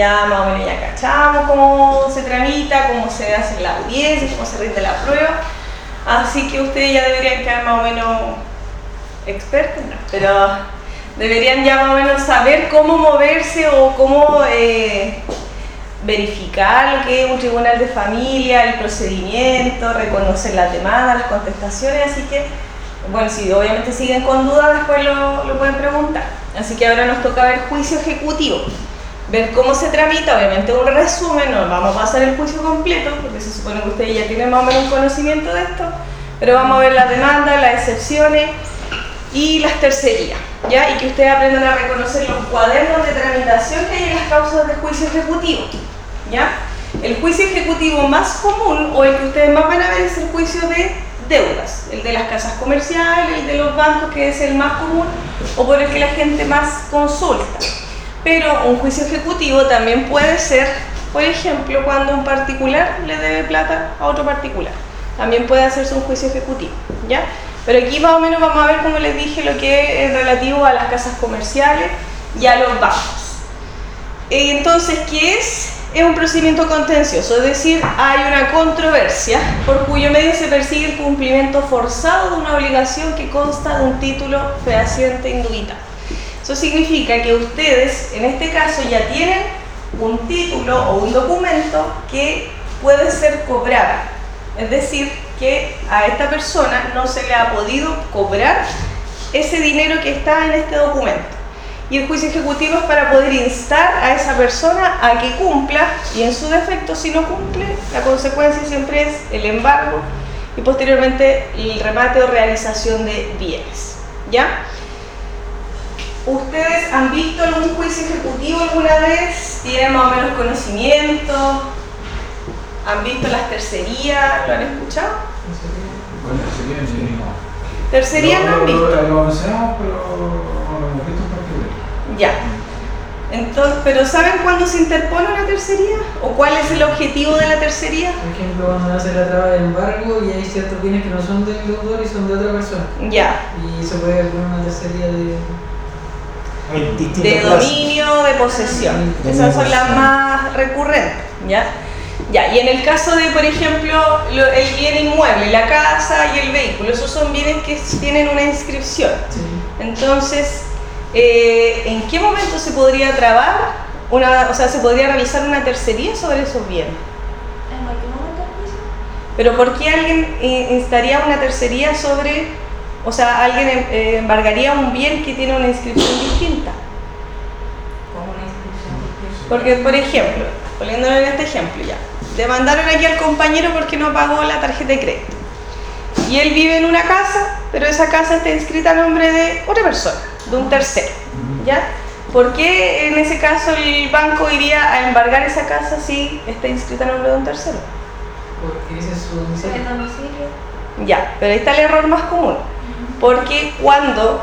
Ya más o menos ya cachamos cómo se tramita, cómo se hace la audiencia, cómo se rinde la prueba. Así que ustedes ya deberían quedar más o menos expertos, ¿no? pero deberían ya más o menos saber cómo moverse o cómo eh, verificar lo que es un tribunal de familia, el procedimiento, reconocer las demandas, las contestaciones, así que, bueno, si obviamente siguen con dudas, después lo, lo pueden preguntar. Así que ahora nos toca ver juicio ejecutivo, ver cómo se tramita, obviamente un resumen, no vamos a pasar el juicio completo, porque se supone que ustedes ya tienen más o menos un conocimiento de esto, pero vamos a ver las demandas, las excepciones y las tercerías, ¿ya? Y que ustedes aprendan a reconocer los cuadernos de tramitación que hay en las causas de juicio ejecutivo, ¿ya? El juicio ejecutivo más común o el que ustedes más van a ver es el juicio de deudas, el de las casas comerciales, el de los bancos que es el más común o por el que la gente más consulta. Pero un juicio ejecutivo también puede ser, por ejemplo, cuando un particular le debe plata a otro particular. También puede hacerse un juicio ejecutivo, ¿ya? Pero aquí más o menos vamos a ver, como les dije, lo que es relativo a las casas comerciales y a los bancos. Eh, Entonces, ¿qué es? Es un procedimiento contencioso, es decir, hay una controversia por cuyo medio se persigue el cumplimiento forzado de una obligación que consta de un título fehaciente indubitable. Eso significa que ustedes, en este caso, ya tienen un título o un documento que puede ser cobrado. Es decir, que a esta persona no se le ha podido cobrar ese dinero que está en este documento. Y el juicio ejecutivo es para poder instar a esa persona a que cumpla y en su defecto, si no cumple, la consecuencia siempre es el embargo y posteriormente el remate o realización de bienes. ¿Ya? ¿Ustedes han visto algún juicio ejecutivo alguna vez? ¿Tienen más o menos conocimiento? ¿Han visto las tercerías? ¿Lo han escuchado? Bueno, sí. Tercerías no han visto. Lo, lo mencionamos, pero no lo hemos visto en particular. Ya. Entonces, ¿pero saben cuándo se interpone una tercería? ¿O cuál es el objetivo de la tercería? Por ejemplo, cuando nace la traba de embargo y hay ciertos bienes que no son del deudor y son de otra persona. Ya. Y se puede poner una tercería de. De dominio, de posesión. De Esas son las más recurrentes, ¿ya? Ya, y en el caso de, por ejemplo, lo- el bien inmueble, la casa y el vehículo, esos son bienes que tienen una inscripción. Sí. Entonces, eh, ¿en qué momento se podría trabar una, o sea, se podría realizar una tercería sobre esos bienes? ¿En cualquier momento? Pero ¿por qué alguien eh, instaría una tercería sobre, o sea, alguien eh, embargaría un bien que tiene una inscripción distinta? Como una inscripción. Porque, por ejemplo, poniéndolo en este ejemplo ya, demandaron aquí al compañero porque no pagó la tarjeta de crédito. Y él vive en una casa, pero esa casa está inscrita a nombre de otra persona, de un tercero. ¿Ya? ¿Por qué en ese caso el banco iría a embargar esa casa si está inscrita a nombre de un tercero? Porque ese es su ¿El domicilio. domicilio? Ya, pero ahí está el error más común. Porque cuando,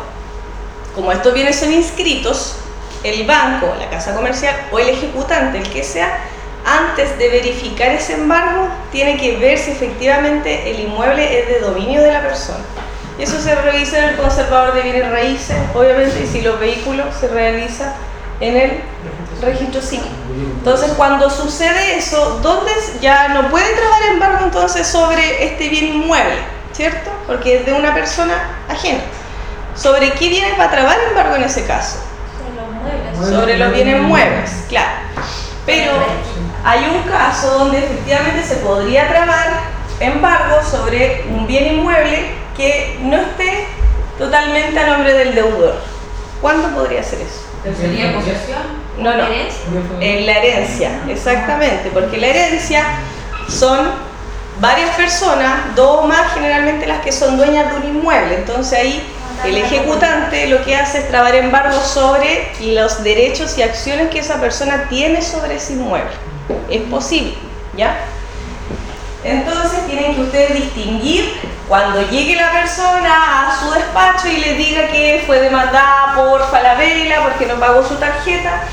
como estos bienes son inscritos, el banco, la casa comercial o el ejecutante, el que sea, antes de verificar ese embargo, tiene que ver si efectivamente el inmueble es de dominio de la persona. Y eso se revisa en el conservador de bienes raíces, obviamente, y si los vehículos se realiza en el registro civil. Entonces, cuando sucede eso, ¿dónde ya no puede trabar embargo entonces sobre este bien inmueble, ¿cierto? Porque es de una persona ajena. ¿Sobre qué bienes va a trabar embargo en ese caso? Son los. Sobre los bienes muebles, claro. Pero hay un caso donde efectivamente se podría trabar embargo sobre un bien inmueble que no esté totalmente a nombre del deudor. ¿Cuándo podría ser eso? ¿Tercería posesión? No, no. ¿Herencia? En la herencia, exactamente, porque la herencia son varias personas, dos o más generalmente las que son dueñas de un inmueble. Entonces ahí el ejecutante lo que hace es trabar embargo sobre los derechos y acciones que esa persona tiene sobre ese inmueble. Es posible, ¿ya? Entonces tienen que ustedes distinguir cuando llegue la persona a su despacho y le diga que fue demandada por Falabella porque no pagó su tarjeta,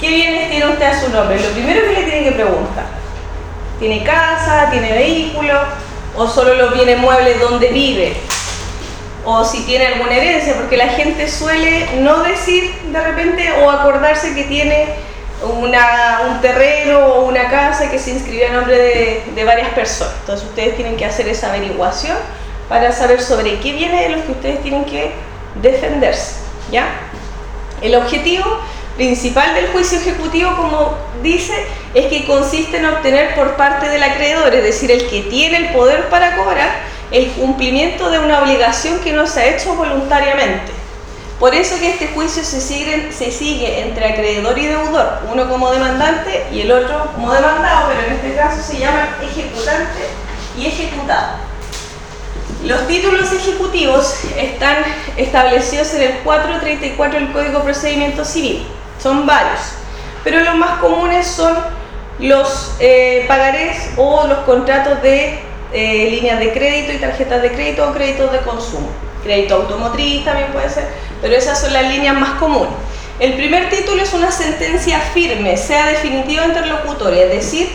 ¿qué bienes tiene usted a su nombre? Lo primero que le tienen que preguntar, ¿tiene casa, tiene vehículo o solo los bienes muebles donde vive? O si tiene alguna herencia, porque la gente suele no decir de repente o acordarse que tiene una, un terreno o una casa que se inscribió a nombre de, de, varias personas. Entonces ustedes tienen que hacer esa averiguación para saber sobre qué viene de los que ustedes tienen que defenderse. ¿ya? El objetivo principal del juicio ejecutivo, como dice, es que consiste en obtener por parte del acreedor, es decir, el que tiene el poder para cobrar, el cumplimiento de una obligación que no se ha hecho voluntariamente. Por eso que este juicio se sigue, se sigue entre acreedor y deudor, uno como demandante y el otro como demandado, pero en este caso se llaman ejecutante y ejecutado. Los títulos ejecutivos están establecidos en el 434 del Código de Procedimiento Civil, son varios, pero los más comunes son los eh, pagarés o los contratos de eh, líneas de crédito y tarjetas de crédito o créditos de consumo. Crédito automotriz también puede ser, pero esas son las líneas más comunes. El primer título es una sentencia firme, sea definitiva interlocutoria, es decir,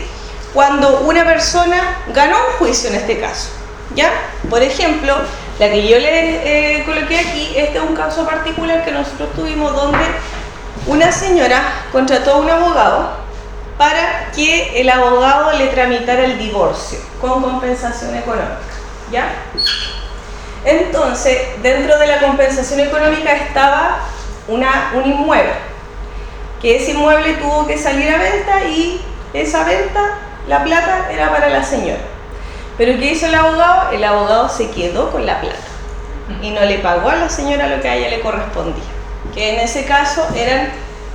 cuando una persona ganó un juicio en este caso. ¿Ya? Por ejemplo, la que yo le eh, coloqué aquí, este es un caso particular que nosotros tuvimos donde una señora contrató a un abogado para que el abogado le tramitara el divorcio con compensación económica. ¿Ya? Entonces, dentro de la compensación económica estaba una, un inmueble, que ese inmueble tuvo que salir a venta y esa venta, la plata era para la señora. Pero ¿qué hizo el abogado? El abogado se quedó con la plata y no le pagó a la señora lo que a ella le correspondía, que en ese caso eran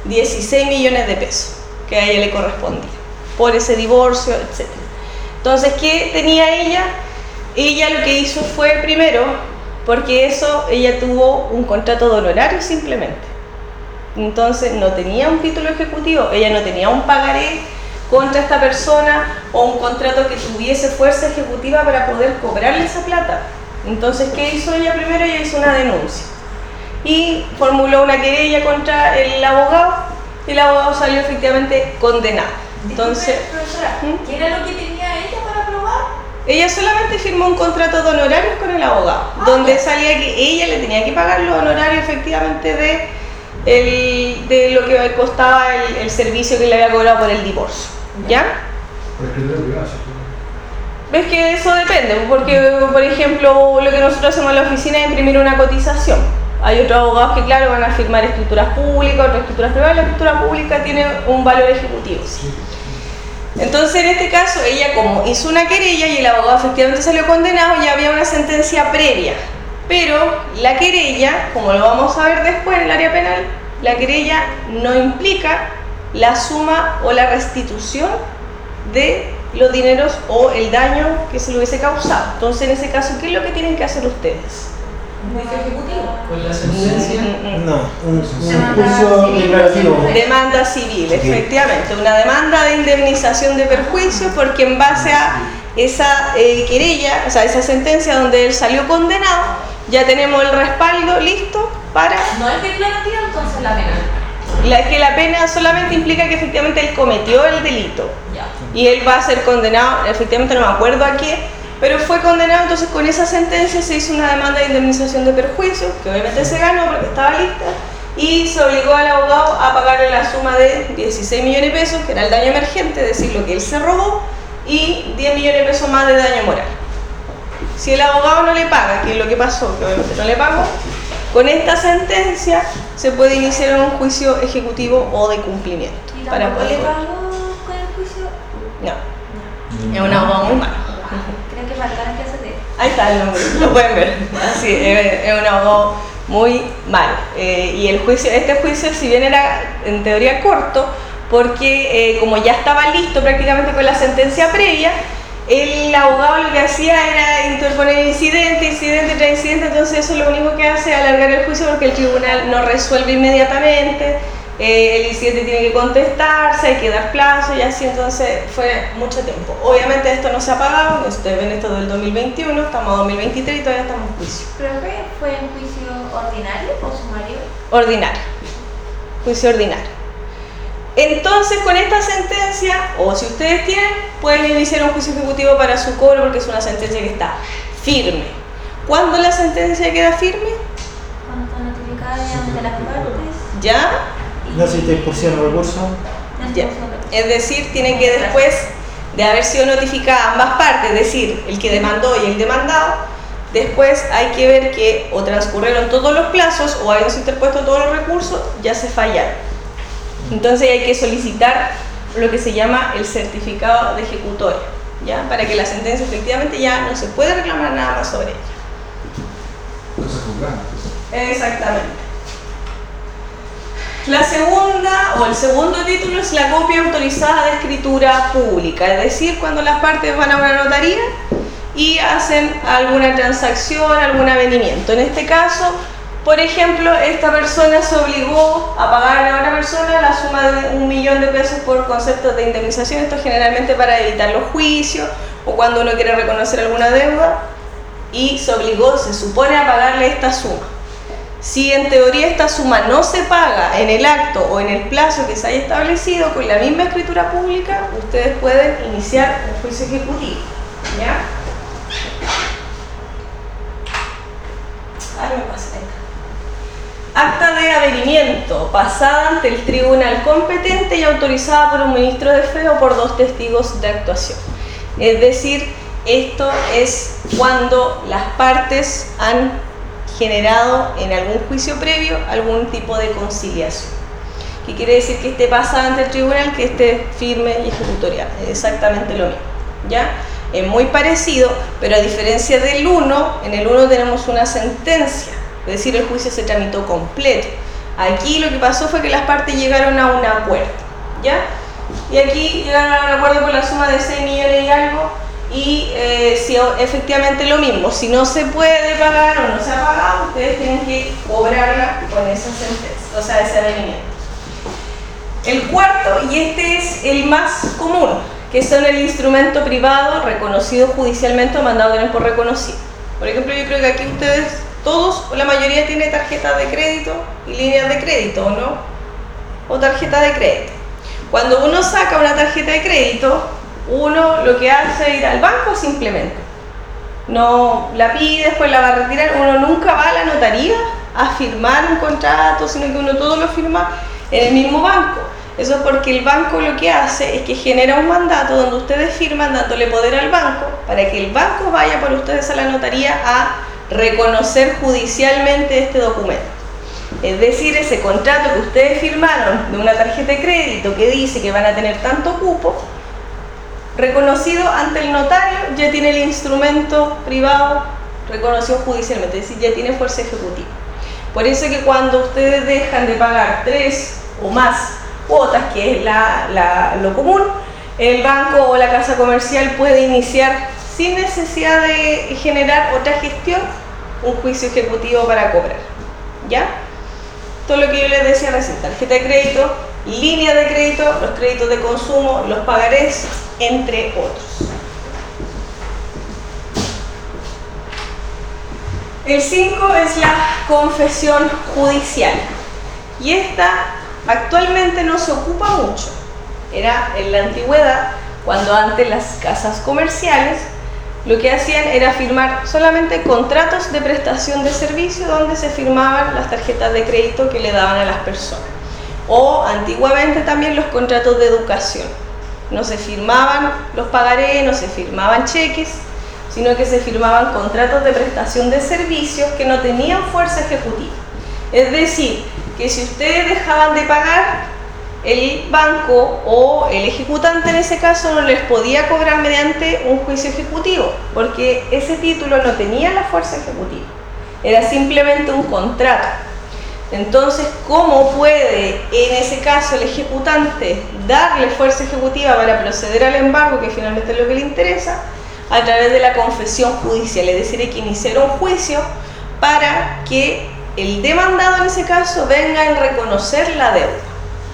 16 millones de pesos que a ella le correspondía por ese divorcio, etc. Entonces, ¿qué tenía ella? Ella lo que hizo fue primero, porque eso, ella tuvo un contrato de honorario simplemente. Entonces no tenía un título ejecutivo, ella no tenía un pagaré contra esta persona o un contrato que tuviese fuerza ejecutiva para poder cobrarle esa plata. Entonces, ¿qué hizo ella primero? Ella hizo una denuncia y formuló una querella contra el abogado y el abogado salió efectivamente condenado. Entonces, profesora, ¿Mm? ¿qué era lo que tenía ella para probar? ella solamente firmó un contrato de honorarios con el abogado, Ah, donde ya. salía que ella le tenía que pagar los honorarios efectivamente de, el, de lo que costaba el, el servicio que le había cobrado por el divorcio. ¿Ya? Ves que eso depende, porque por ejemplo lo que nosotros hacemos en la oficina es imprimir una cotización. Hay otros abogados que claro van a firmar escrituras públicas, otras escrituras privadas, la escritura pública tiene un valor ejecutivo. Entonces en este caso ella como hizo una querella y el abogado efectivamente salió condenado, ya había una sentencia previa. Pero la querella, como lo vamos a ver después en el área penal, la querella no implica la suma o la restitución de los dineros o el daño que se le hubiese causado. Entonces, en ese caso, ¿qué es lo que tienen que hacer ustedes? Un juicio ejecutivo. Con la sentencia. No, un, juicio civil, declarativo. Demanda civil, efectivamente, una demanda de indemnización de perjuicio porque en base a esa eh, querella, o sea, esa sentencia donde él salió condenado, ya tenemos el respaldo listo para No es declarativa entonces la pena. la, que la pena solamente implica que efectivamente él cometió el delito Ya. y él va a ser condenado, efectivamente no me acuerdo a qué, pero fue condenado, entonces con esa sentencia se hizo una demanda de indemnización de perjuicio, que obviamente se ganó porque estaba lista, y se obligó al abogado a pagarle la suma de 16 millones de pesos, que era el daño emergente, es decir, lo que él se robó, y 10 millones de pesos más de daño moral. Si el abogado no le paga, que es lo que pasó, que obviamente no le pagó, con esta sentencia se puede iniciar un juicio ejecutivo o de cumplimiento. ¿Y Para tampoco le poder... pagó con el juicio? No, es un abogado muy malo. Ahí está el nombre, lo pueden ver. Así, es, es un abogado muy malo. Eh, y el juicio, este juicio, si bien era en teoría corto, porque eh, como ya estaba listo prácticamente con la sentencia previa, el abogado lo que hacía era interponer incidente, incidente tras incidente, entonces eso lo único que hace es alargar el juicio porque el tribunal no resuelve inmediatamente, eh, el incidente tiene que contestarse, hay que dar plazo y así, entonces fue mucho tiempo. Obviamente esto no se ha pagado, ustedes ven esto del 2021, estamos en 2023 y todavía estamos en juicio. ¿Profe fue en juicio ordinario o sumario? Ordinario, juicio ordinario. Entonces, con esta sentencia, o si ustedes tienen, pueden iniciar un juicio ejecutivo para su cobro porque es una sentencia que está firme. ¿Cuándo la sentencia queda firme? Cuando está notificada de las partes. ¿Ya? No se te expulsión o recurso. no Ya. se puso- Es decir, tienen que después de haber sido notificadas ambas partes, es decir, el que demandó y el demandado, después hay que ver que o transcurrieron todos los plazos o hayan interpuesto todos los recursos, ya se fallaron. Entonces hay que solicitar lo que se llama el certificado de ejecutoria, ¿ya? Para que la sentencia efectivamente ya no se puede reclamar nada más sobre ella. Entonces juzgando. Exactamente. La segunda o el segundo título es la copia autorizada de escritura pública, es decir, cuando las partes van a una notaría y hacen alguna transacción, algún avenimiento. En este caso, por ejemplo, esta persona se obligó a pagarle a otra persona la suma de un millón de pesos por conceptos de indemnización, esto generalmente para evitar los juicios o cuando uno quiere reconocer alguna deuda y se obligó, se supone, a pagarle esta suma. Si en teoría esta suma no se paga en el acto o en el plazo que se haya establecido con la misma escritura pública, ustedes pueden iniciar un juicio ejecutivo. ¿Ya? Ahora me pasa esta. Acta de avenimiento pasada ante el tribunal competente y autorizada por un ministro de fe o por dos testigos de actuación. Es decir, esto es cuando las partes han generado en algún juicio previo algún tipo de conciliación. ¿Qué quiere decir que esté pasada ante el tribunal, que esté firme y ejecutorial? Es exactamente lo mismo. ¿ya? Es muy parecido, pero a diferencia del 1, en el 1 tenemos una sentencia, es decir, el juicio se tramitó completo. Aquí lo que pasó fue que las partes llegaron a un acuerdo. ¿ya? Y aquí llegaron a un acuerdo por la suma de 6 millones y algo, y eh, si efectivamente lo mismo, si no se puede pagar o no se ha pagado, ustedes tienen que cobrarla con esa sentencia, o sea, ese avenimiento. El cuarto, y este es el más común, que son el instrumento privado reconocido judicialmente o mandado tener por reconocido. Por ejemplo, yo creo que aquí ustedes, todos o la mayoría tiene tarjetas de crédito y líneas de crédito, ¿o no? O tarjeta de crédito. Cuando uno saca una tarjeta de crédito, uno lo que hace es ir al banco simplemente. No la pide, después la va a retirar. Uno nunca va a la notaría a firmar un contrato, sino que uno todo lo firma en el mismo banco. Eso es porque el banco lo que hace es que genera un mandato donde ustedes firman dándole poder al banco para que el banco vaya por ustedes a la notaría a reconocer judicialmente este documento. Es decir, ese contrato que ustedes firmaron de una tarjeta de crédito que dice que van a tener tanto cupo, reconocido ante el notario, ya tiene el instrumento privado reconocido judicialmente, es decir, ya tiene fuerza ejecutiva. Por eso que cuando ustedes dejan de pagar tres o más cuotas, que es lo común, el banco o la casa comercial puede iniciar sin necesidad de generar otra gestión un juicio ejecutivo para cobrar. ¿Ya? Todo lo que yo les decía recién, tarjeta de crédito, línea de crédito, los créditos de consumo, los pagarés, entre otros. El 5 es la confesión judicial. Y esta actualmente no se ocupa mucho. Era en la antigüedad, cuando antes las casas comerciales lo que hacían era firmar solamente contratos de prestación de servicio donde se firmaban las tarjetas de crédito que le daban a las personas. O antiguamente también los contratos de educación. No se firmaban los pagarés, no se firmaban cheques, sino que se firmaban contratos de prestación de servicios que no tenían fuerza ejecutiva. Es decir, que si ustedes dejaban de pagar, el banco o el ejecutante en ese caso no les podía cobrar mediante un juicio ejecutivo, porque ese título no tenía la fuerza ejecutiva, era simplemente un contrato. Entonces, ¿cómo puede en ese caso el ejecutante darle fuerza ejecutiva para proceder al embargo, que finalmente es lo que le interesa? A través de la confesión judicial, es decir, hay que iniciar un juicio para que el demandado en ese caso venga a reconocer la deuda.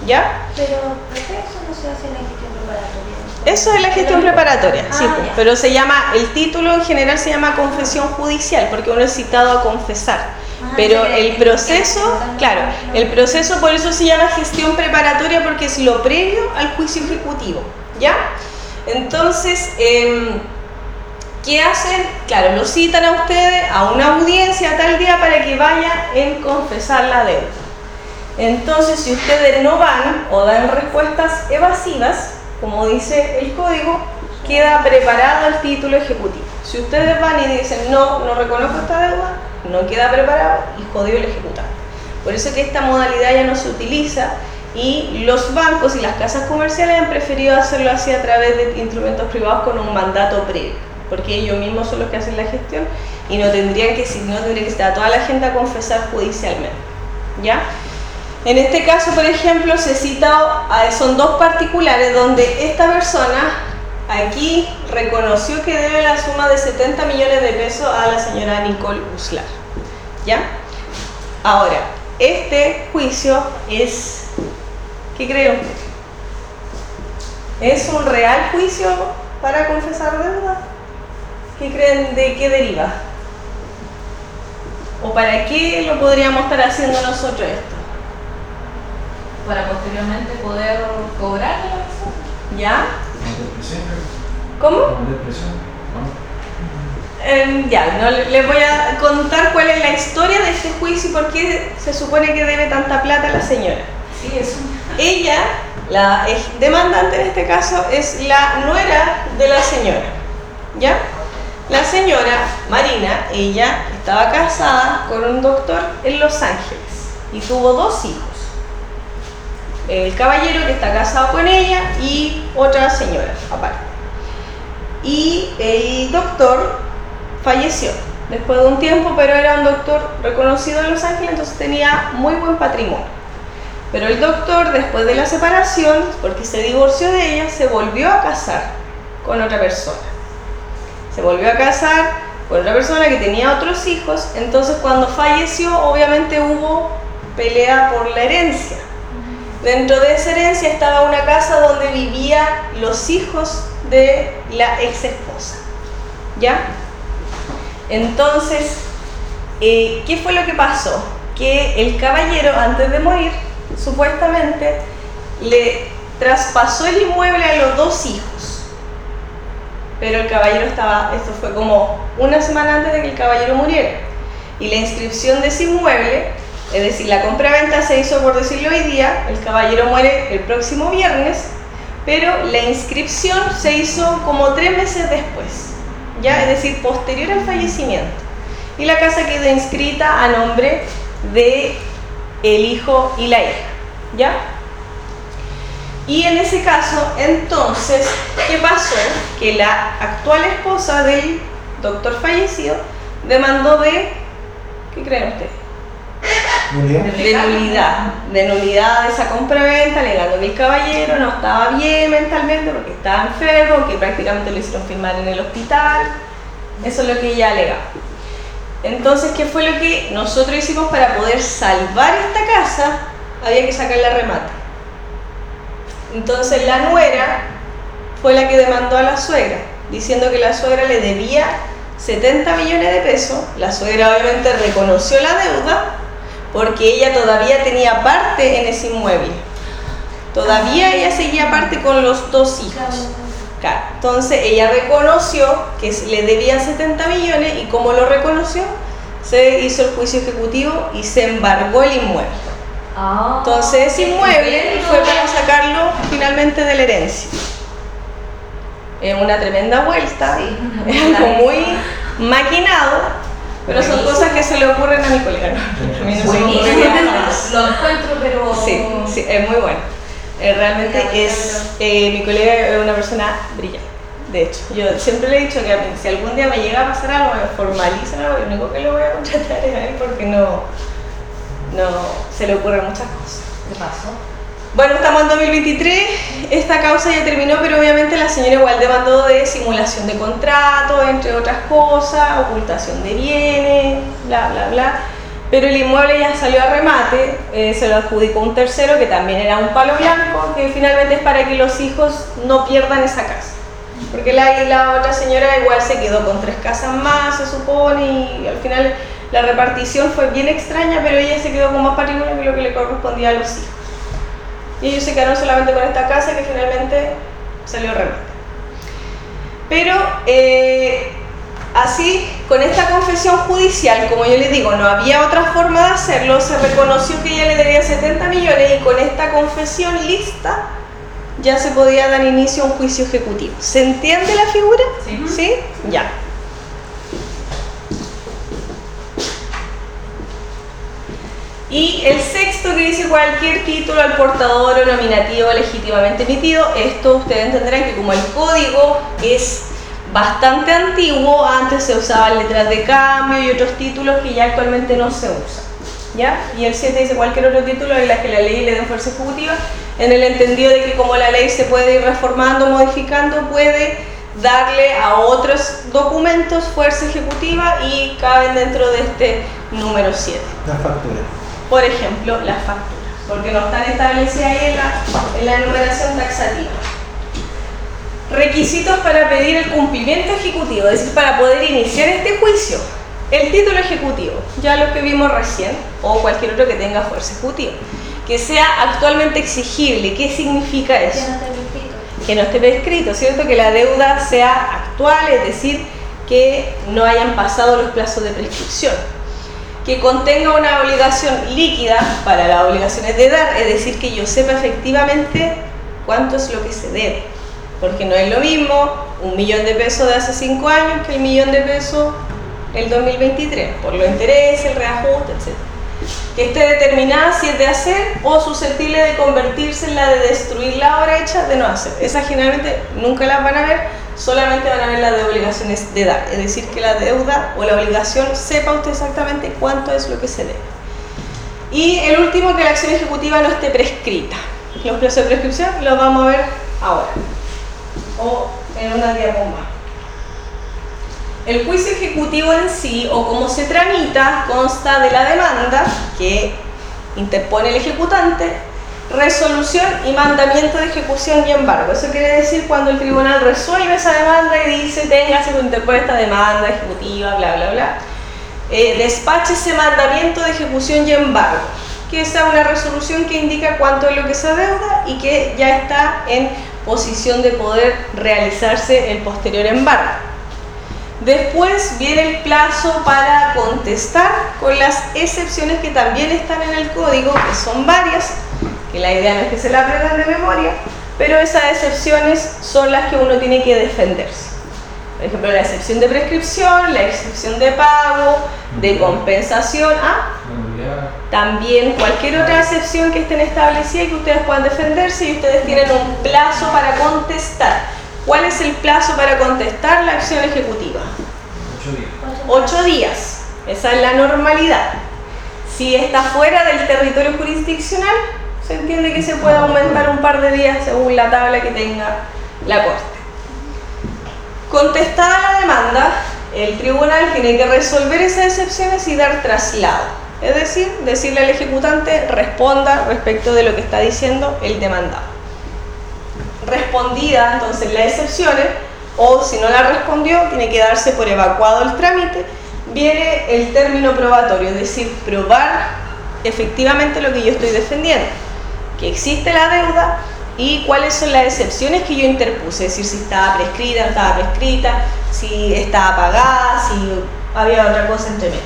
¿Ya? Pero, ¿por qué eso no se hace en la gestión preparatoria? Eso es la gestión preparatoria, sí, Ah, pues, pero se llama, el título en general se llama confesión judicial, porque uno es citado a confesar. Pero el proceso, claro, el proceso por eso se llama gestión preparatoria porque es lo previo al juicio ejecutivo, ¿ya? Entonces, em, ¿qué hacen? Claro, lo citan a ustedes a una audiencia tal día para que vaya en confesar la deuda. Entonces, si ustedes no van o dan respuestas evasivas, como dice el código, queda preparado el título ejecutivo. Si ustedes van y dicen, no, no reconozco esta deuda, no queda preparado y jodido el ejecutante. Por eso que esta modalidad ya no se utiliza y los bancos y las casas comerciales han preferido hacerlo así a través de instrumentos privados con un mandato previo, porque ellos mismos son los que hacen la gestión y no tendrían que, si no tendría que estar toda la gente a confesar judicialmente. ¿Ya? En este caso, por ejemplo, se cita, son dos particulares donde esta persona aquí reconoció que debe la suma de 70 millones de pesos a la señora Nicole Uslar. ¿Ya? Ahora, este juicio es, ¿qué cree usted? ¿Es un real juicio para confesar deuda? ¿Qué creen de qué deriva? ¿O para qué lo podríamos estar haciendo nosotros esto? Para posteriormente poder cobrar la. ¿Ya? ¿Cómo? Em, ya, no, le- les voy a contar cuál es la historia de este juicio y por qué se supone que debe tanta plata a la señora. Sí, eso. Ella, la demandante en este caso, es la nuera de la señora. ¿Ya? La señora Marina, ella estaba casada con un doctor en Los Ángeles y tuvo dos hijos. El caballero que está casado con ella y otra señora aparte. Y el doctor falleció después de un tiempo, pero era un doctor reconocido en Los Ángeles, entonces tenía muy buen patrimonio. Pero el doctor, después de la separación, porque se divorció de ella, se volvió a casar con otra persona. Se volvió a casar con otra persona que tenía otros hijos, entonces cuando falleció, obviamente hubo pelea por la herencia. Dentro de esa herencia estaba una casa donde vivían los hijos de la ex esposa. ¿Ya? Entonces, eh, ¿qué fue lo que pasó? Que el caballero, antes de morir, supuestamente, le traspasó el inmueble a los dos hijos. Pero el caballero estaba, esto fue como una semana antes de que el caballero muriera. Y la inscripción de ese inmueble, es decir, la compra-venta se hizo, por decirlo hoy día, el caballero muere el próximo viernes, pero la inscripción se hizo como tres meses después, ya, es decir, posterior al fallecimiento. Y la casa quedó inscrita a nombre de el hijo y la hija, ¿ya? Y en ese caso, entonces, ¿qué pasó? Que la actual esposa del doctor fallecido demandó de, ¿qué creen ustedes? Nulidad. de nulidad, de nulidad de esa compra-venta, alegando que el caballero no estaba bien mentalmente porque estaba enfermo, que prácticamente lo hicieron firmar en el hospital. Eso es lo que ella alegaba. Entonces, ¿qué fue lo que nosotros hicimos para poder salvar esta casa? Había que sacar la remate. Entonces, la nuera fue la que demandó a la suegra, diciendo que la suegra le debía 70 millones de pesos. La suegra obviamente reconoció la deuda porque ella todavía tenía parte en ese inmueble. Todavía ella seguía parte con los dos hijos. Claro, Entonces ella reconoció que le debían 70 millones y como lo reconoció, se hizo el juicio ejecutivo y se embargó el inmueble. Ah. Entonces ese inmueble fue para sacarlo finalmente de la herencia. Es una tremenda vuelta, es algo muy maquinado, pero son cosas que se le ocurren a mi colega. ¿no? A mí no se me. Lo encuentro, pero. Sí, sí, es muy bueno. Eh, realmente es, eh, mi colega es una persona brillante. De hecho, yo siempre le he dicho que a mí, si algún día me llega a pasar algo, me formalizan algo, lo único que le voy a contratar es a él porque no, no, se se le ocurren muchas cosas. ¿Qué pasó? Bueno, estamos en 2023, esta causa ya terminó, pero obviamente la señora igual demandó de simulación de contrato, entre otras cosas, ocultación de bienes, bla, bla, bla. Pero el inmueble ya salió a remate, eh, se lo adjudicó un tercero que también era un palo blanco, que finalmente es para que los hijos no pierdan esa casa. Porque la, la otra señora igual se quedó con tres casas más, se supone, y al final la repartición fue bien extraña, pero ella se quedó con más patrimonio que lo que le correspondía a los hijos. Y ellos se quedaron solamente con esta casa que finalmente salió remate. Pero eh, así, con esta confesión judicial, como yo les digo, no había otra forma de hacerlo, se reconoció que ella le debía 70 millones y con esta confesión lista ya se podía dar inicio a un juicio ejecutivo. ¿Se entiende la figura? Sí. ¿Sí? Ya. Y el sexto que dice cualquier título al portador o nominativo legítimamente emitido, esto ustedes entenderán que como el código es bastante antiguo, antes se usaban letras de cambio y otros títulos que ya actualmente no se usan. ¿Ya? Y el 7 dice cualquier otro título en la que la ley le dé fuerza ejecutiva, en el entendido de que como la ley se puede ir reformando, modificando, puede darle a otros documentos fuerza ejecutiva y caben dentro de este número 7 Las facturas. Por ejemplo, las facturas, porque no están establecidas ahí en la, en la enumeración taxativa. Requisitos para pedir el cumplimiento ejecutivo, es decir, para poder iniciar este juicio. El título ejecutivo, ya lo que vimos recién, o cualquier otro que tenga fuerza ejecutiva. Que sea actualmente exigible. ¿Qué significa eso? Ya no está escrito. que no esté prescrito, ¿cierto? Que la deuda sea actual, es decir, que no hayan pasado los plazos de prescripción. Que contenga una obligación líquida para las obligaciones de dar, es decir, que yo sepa efectivamente cuánto es lo que se debe. Porque no es lo mismo un millón de pesos de hace cinco años que el millón de pesos el 2023, por los intereses, el reajuste, etc que esté determinada si es de hacer o susceptible de convertirse en la de destruir la obra hecha de no hacer. Esas generalmente nunca las van a ver, solamente van a ver la de obligaciones de dar, es decir, que la deuda o la obligación sepa usted exactamente cuánto es lo que se debe. Y el último, que la acción ejecutiva no esté prescrita. Los plazos de prescripción los vamos a ver ahora o en una diapositiva. El juicio ejecutivo en sí o cómo se tramita consta de la demanda que interpone el ejecutante, resolución y mandamiento de ejecución y embargo. Eso quiere decir cuando el tribunal resuelve esa demanda y dice tenga se esta demanda ejecutiva, bla, bla, bla. Eh, despache ese mandamiento de ejecución y embargo, que es una resolución que indica cuánto es lo que se adeuda y que ya está en posición de poder realizarse el posterior embargo. Después viene el plazo para contestar con las excepciones que también están en el código, que son varias, que la idea no es que se la aprendan de memoria, pero esas excepciones son las que uno tiene que defenderse. Por ejemplo, la excepción de prescripción, la excepción de pago, de compensación, ¿ah? También cualquier otra excepción que estén establecidas y que ustedes puedan defenderse y ustedes tienen un plazo para contestar. ¿Cuál es el plazo para contestar la acción ejecutiva? Ocho días. Ocho días. Esa es la normalidad. Si está fuera del territorio jurisdiccional, se entiende que se puede aumentar un par de días según la tabla que tenga la Corte. Contestada la demanda, el tribunal tiene que resolver esas excepciones y dar traslado. Es decir, decirle al ejecutante responda respecto de lo que está diciendo el demandado. Respondida entonces las excepciones, o si no la respondió, tiene que darse por evacuado el trámite, viene el término probatorio, es decir, probar efectivamente lo que yo estoy defendiendo, existe la deuda y cuáles son las excepciones que yo interpuse, es decir, si estaba prescrita, no estaba prescrita, si estaba pagada, si había otra cosa entre medio.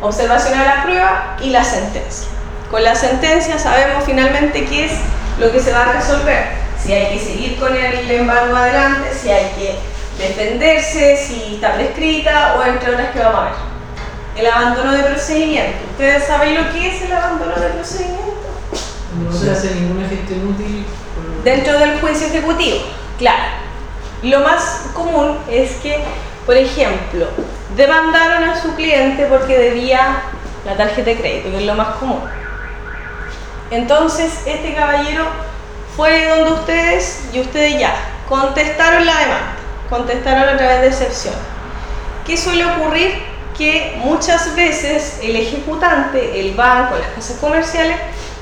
Observación a la prueba y la sentencia. Con la sentencia sabemos finalmente qué es lo que se va a resolver, si hay que seguir con el embargo adelante, si hay que defenderse, si está prescrita o entre otras que vamos a ver. El abandono de procedimiento. ¿Ustedes saben lo que es el abandono de procedimiento? No se hace ningún efecto inútil. por- Dentro del juicio ejecutivo, claro. Lo más común es que, por ejemplo, demandaron a su cliente porque debía la tarjeta de crédito, que es lo más común. Entonces, este caballero fue donde ustedes y ustedes ya contestaron la demanda, contestaron a través de excepción. ¿Qué suele ocurrir? Que muchas veces el ejecutante, el banco, las casas comerciales,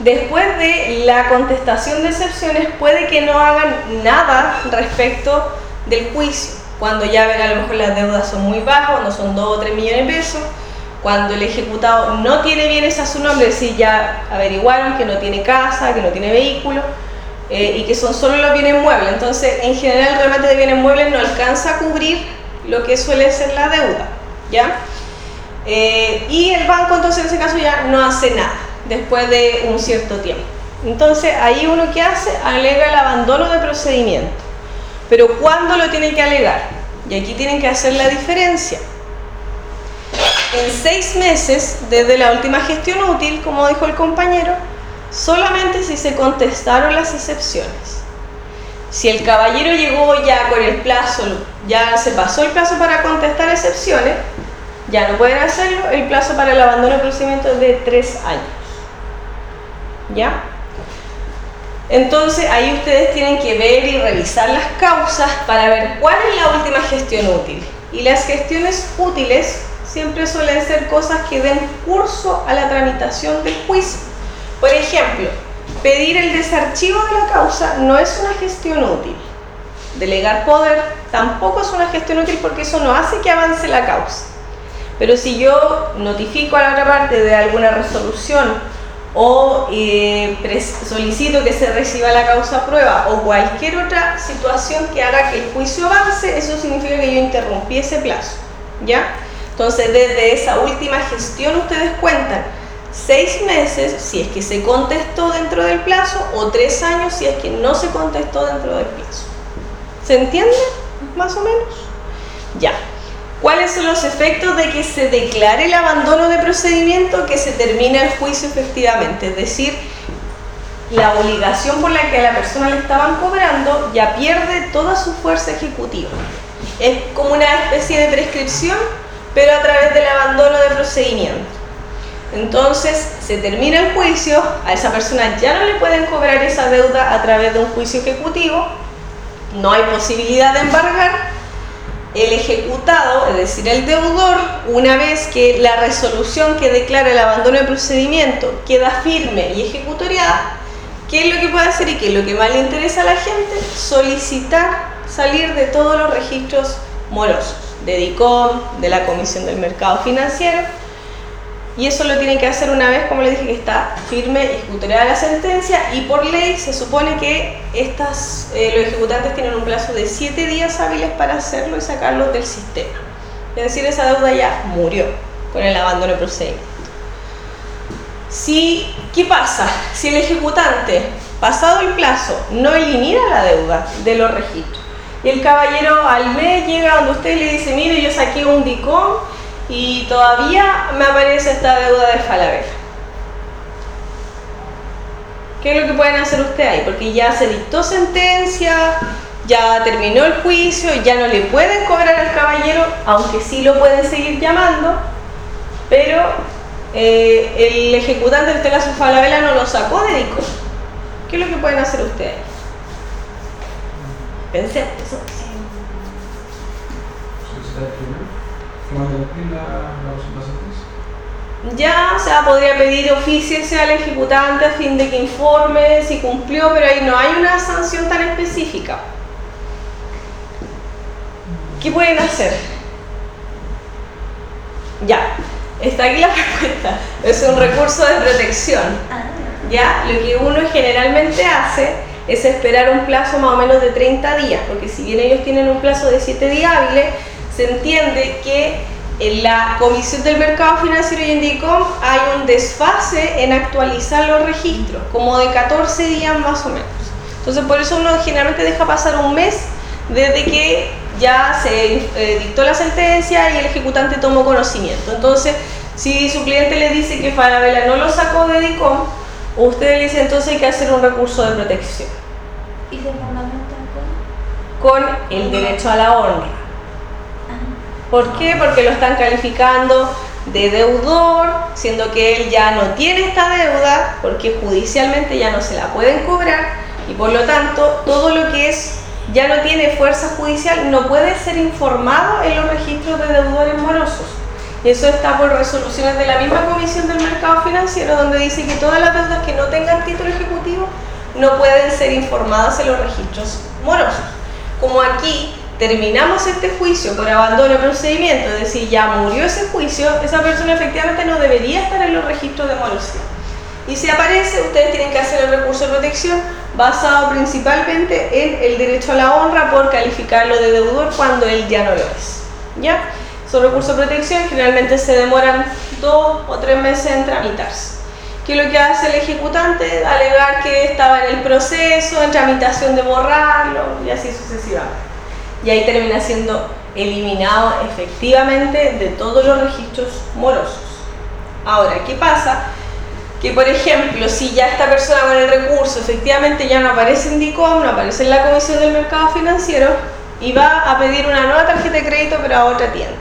después de la contestación de excepciones puede que no hagan nada respecto del juicio, cuando ya ven a lo mejor las deudas son muy bajas, cuando son 2 o 3 millones de pesos, cuando el ejecutado no tiene bienes a su nombre, es decir, ya averiguaron que no tiene casa, que no tiene vehículo eh, y que son solo los bienes muebles. Entonces, en general, el remate de bienes muebles no alcanza a cubrir lo que suele ser la deuda, ¿ya? Eh, y el banco, entonces, en ese caso ya no hace nada después de un cierto tiempo. Entonces, ahí uno que hace, alega el abandono de procedimiento. Pero ¿cuándo lo tiene que alegar? Y aquí tienen que hacer la diferencia. En seis meses, desde la última gestión útil, como dijo el compañero, solamente si se contestaron las excepciones. Si el caballero llegó ya con el plazo, ya se pasó el plazo para contestar excepciones, ya no pueden hacerlo, el plazo para el abandono del procedimiento es de tres años. ¿Ya? Entonces ahí ustedes tienen que ver y revisar las causas para ver cuál es la última gestión útil. Y las gestiones útiles siempre suelen ser cosas que den curso a la tramitación del juicio. Por ejemplo, pedir el desarchivo de la causa no es una gestión útil. Delegar poder tampoco es una gestión útil porque eso no hace que avance la causa. Pero si yo notifico a la otra parte de alguna resolución o eh, solicito que se reciba la causa prueba o cualquier otra situación que haga que el juicio avance, eso significa que yo interrumpí ese plazo. ¿Ya? Entonces, desde esa última gestión ustedes cuentan seis meses si es que se contestó dentro del plazo o tres años si es que no se contestó dentro del plazo. ¿Se entiende? Más o menos. Ya. ¿Cuáles son los efectos de que se declare el abandono de procedimiento que se termina el juicio efectivamente? Es decir, la obligación por la que a la persona le estaban cobrando ya pierde toda su fuerza ejecutiva. Es como una especie de prescripción, pero a través del abandono de procedimiento. Entonces se termina el juicio, a esa persona ya no le pueden cobrar esa deuda a través de un juicio ejecutivo, no hay posibilidad de embargar el ejecutado, es decir, el deudor, una vez que la resolución que declara el abandono de procedimiento queda firme y ejecutoriada, ¿qué es lo que puede hacer y qué es lo que más le interesa a la gente? Solicitar salir de todos los registros morosos, de DICOM, de la Comisión del Mercado Financiero, y eso lo tienen que hacer una vez, como les dije, que está firme y ejecutoriada la sentencia y por ley se supone que estas, eh, los ejecutantes tienen un plazo de 7 días hábiles para hacerlo y sacarlo del sistema. Es decir, esa deuda ya murió con el abandono de procedimiento. Si, ¿Qué pasa? Si el ejecutante, pasado el plazo, no elimina la deuda de los registros y el caballero al mes llega donde usted le dice, mire, yo saqué un DICOM y todavía me aparece esta deuda de Falabella. ¿Qué es lo que pueden hacer ustedes ahí? Porque ya se dictó sentencia, ya terminó el juicio, ya no le pueden cobrar al caballero, aunque sí lo pueden seguir llamando, pero eh, el ejecutante, en este caso Falabella, no lo sacó de DICO. ¿Qué es lo que pueden hacer ustedes? Ya, o sea, podría pedir oficio al ejecutante a fin de que informe si cumplió, pero ahí no hay una sanción tan específica. ¿Qué pueden hacer? Ya, está aquí la respuesta. Es un recurso de protección. Ya, lo que uno generalmente hace es esperar un plazo más o menos de 30 días, porque si bien ellos tienen un plazo de 7 días hábiles, se entiende que en la Comisión del Mercado Financiero y en DICOM hay un desfase en actualizar los registros, como de 14 días más o menos. Entonces por eso uno generalmente deja pasar un mes desde que ya se eh, dictó la sentencia y el ejecutante tomó conocimiento. Entonces, si su cliente le dice que Farabela no lo sacó de DICOM, usted le dice entonces hay que hacer un recurso de protección. ¿Y se fundamenta con? Con el derecho a la honra. ¿Por qué? Porque lo están calificando de deudor, siendo que él ya no tiene esta deuda porque judicialmente ya no se la pueden cobrar y por lo tanto todo lo que es ya no tiene fuerza judicial no puede ser informado en los registros de deudores morosos. Y eso está por resoluciones de la misma Comisión del Mercado Financiero donde dice que todas las deudas que no tengan título ejecutivo no pueden ser informadas en los registros morosos. Como aquí terminamos este juicio por abandono de procedimiento, es decir, ya murió ese juicio, esa persona efectivamente no debería estar en los registros de morosidad. Y si aparece, ustedes tienen que hacer el recurso de protección basado principalmente en el derecho a la honra por calificarlo de deudor cuando él ya no lo es. ¿Ya? Esos recursos de protección generalmente se demoran dos o tres meses en tramitarse. ¿Qué es lo que hace el ejecutante? Alegar que estaba en el proceso, en tramitación de borrarlo y así sucesivamente. Y ahí termina siendo eliminado efectivamente de todos los registros morosos. Ahora, ¿qué pasa? que por ejemplo, si ya esta persona con el recurso efectivamente ya no aparece en DICOM, no aparece en la Comisión del Mercado Financiero y va a pedir una nueva tarjeta de crédito pero a otra tienda.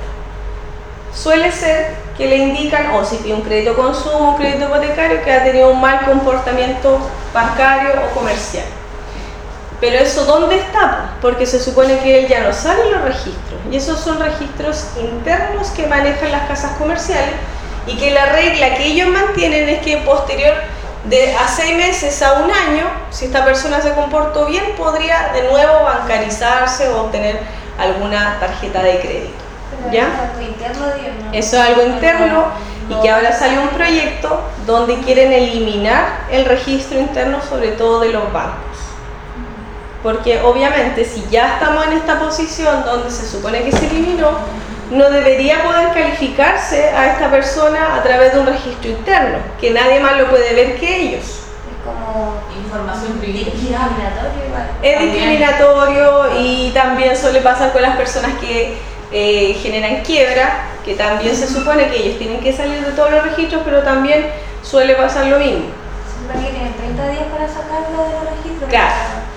Suele ser que le indican, o si pide un crédito consumo, un crédito hipotecario, que ha tenido un mal comportamiento bancario o comercial. Pero eso ¿dónde está? Porque se supone que él ya no sale en los registros. Y esos son registros internos que manejan las casas comerciales y que la regla que ellos mantienen es que posterior de a seis meses a un año, si esta persona se comportó bien, podría de nuevo bancarizarse o obtener alguna tarjeta de crédito. ¿Ya? Eso es algo interno y que ahora sale un proyecto donde quieren eliminar el registro interno, sobre todo de los bancos. Porque obviamente si ya estamos en esta posición donde se supone que se eliminó, no debería poder calificarse a esta persona a través de un registro interno, que nadie más lo puede ver que ellos. Es como información igual. Es discriminatorio y también suele pasar con las personas que eh, generan quiebra, que también se supone que ellos tienen que salir de todos los registros, pero también suele pasar lo mismo. Siempre tienen 30 días para sacarlo de los registros. Claro.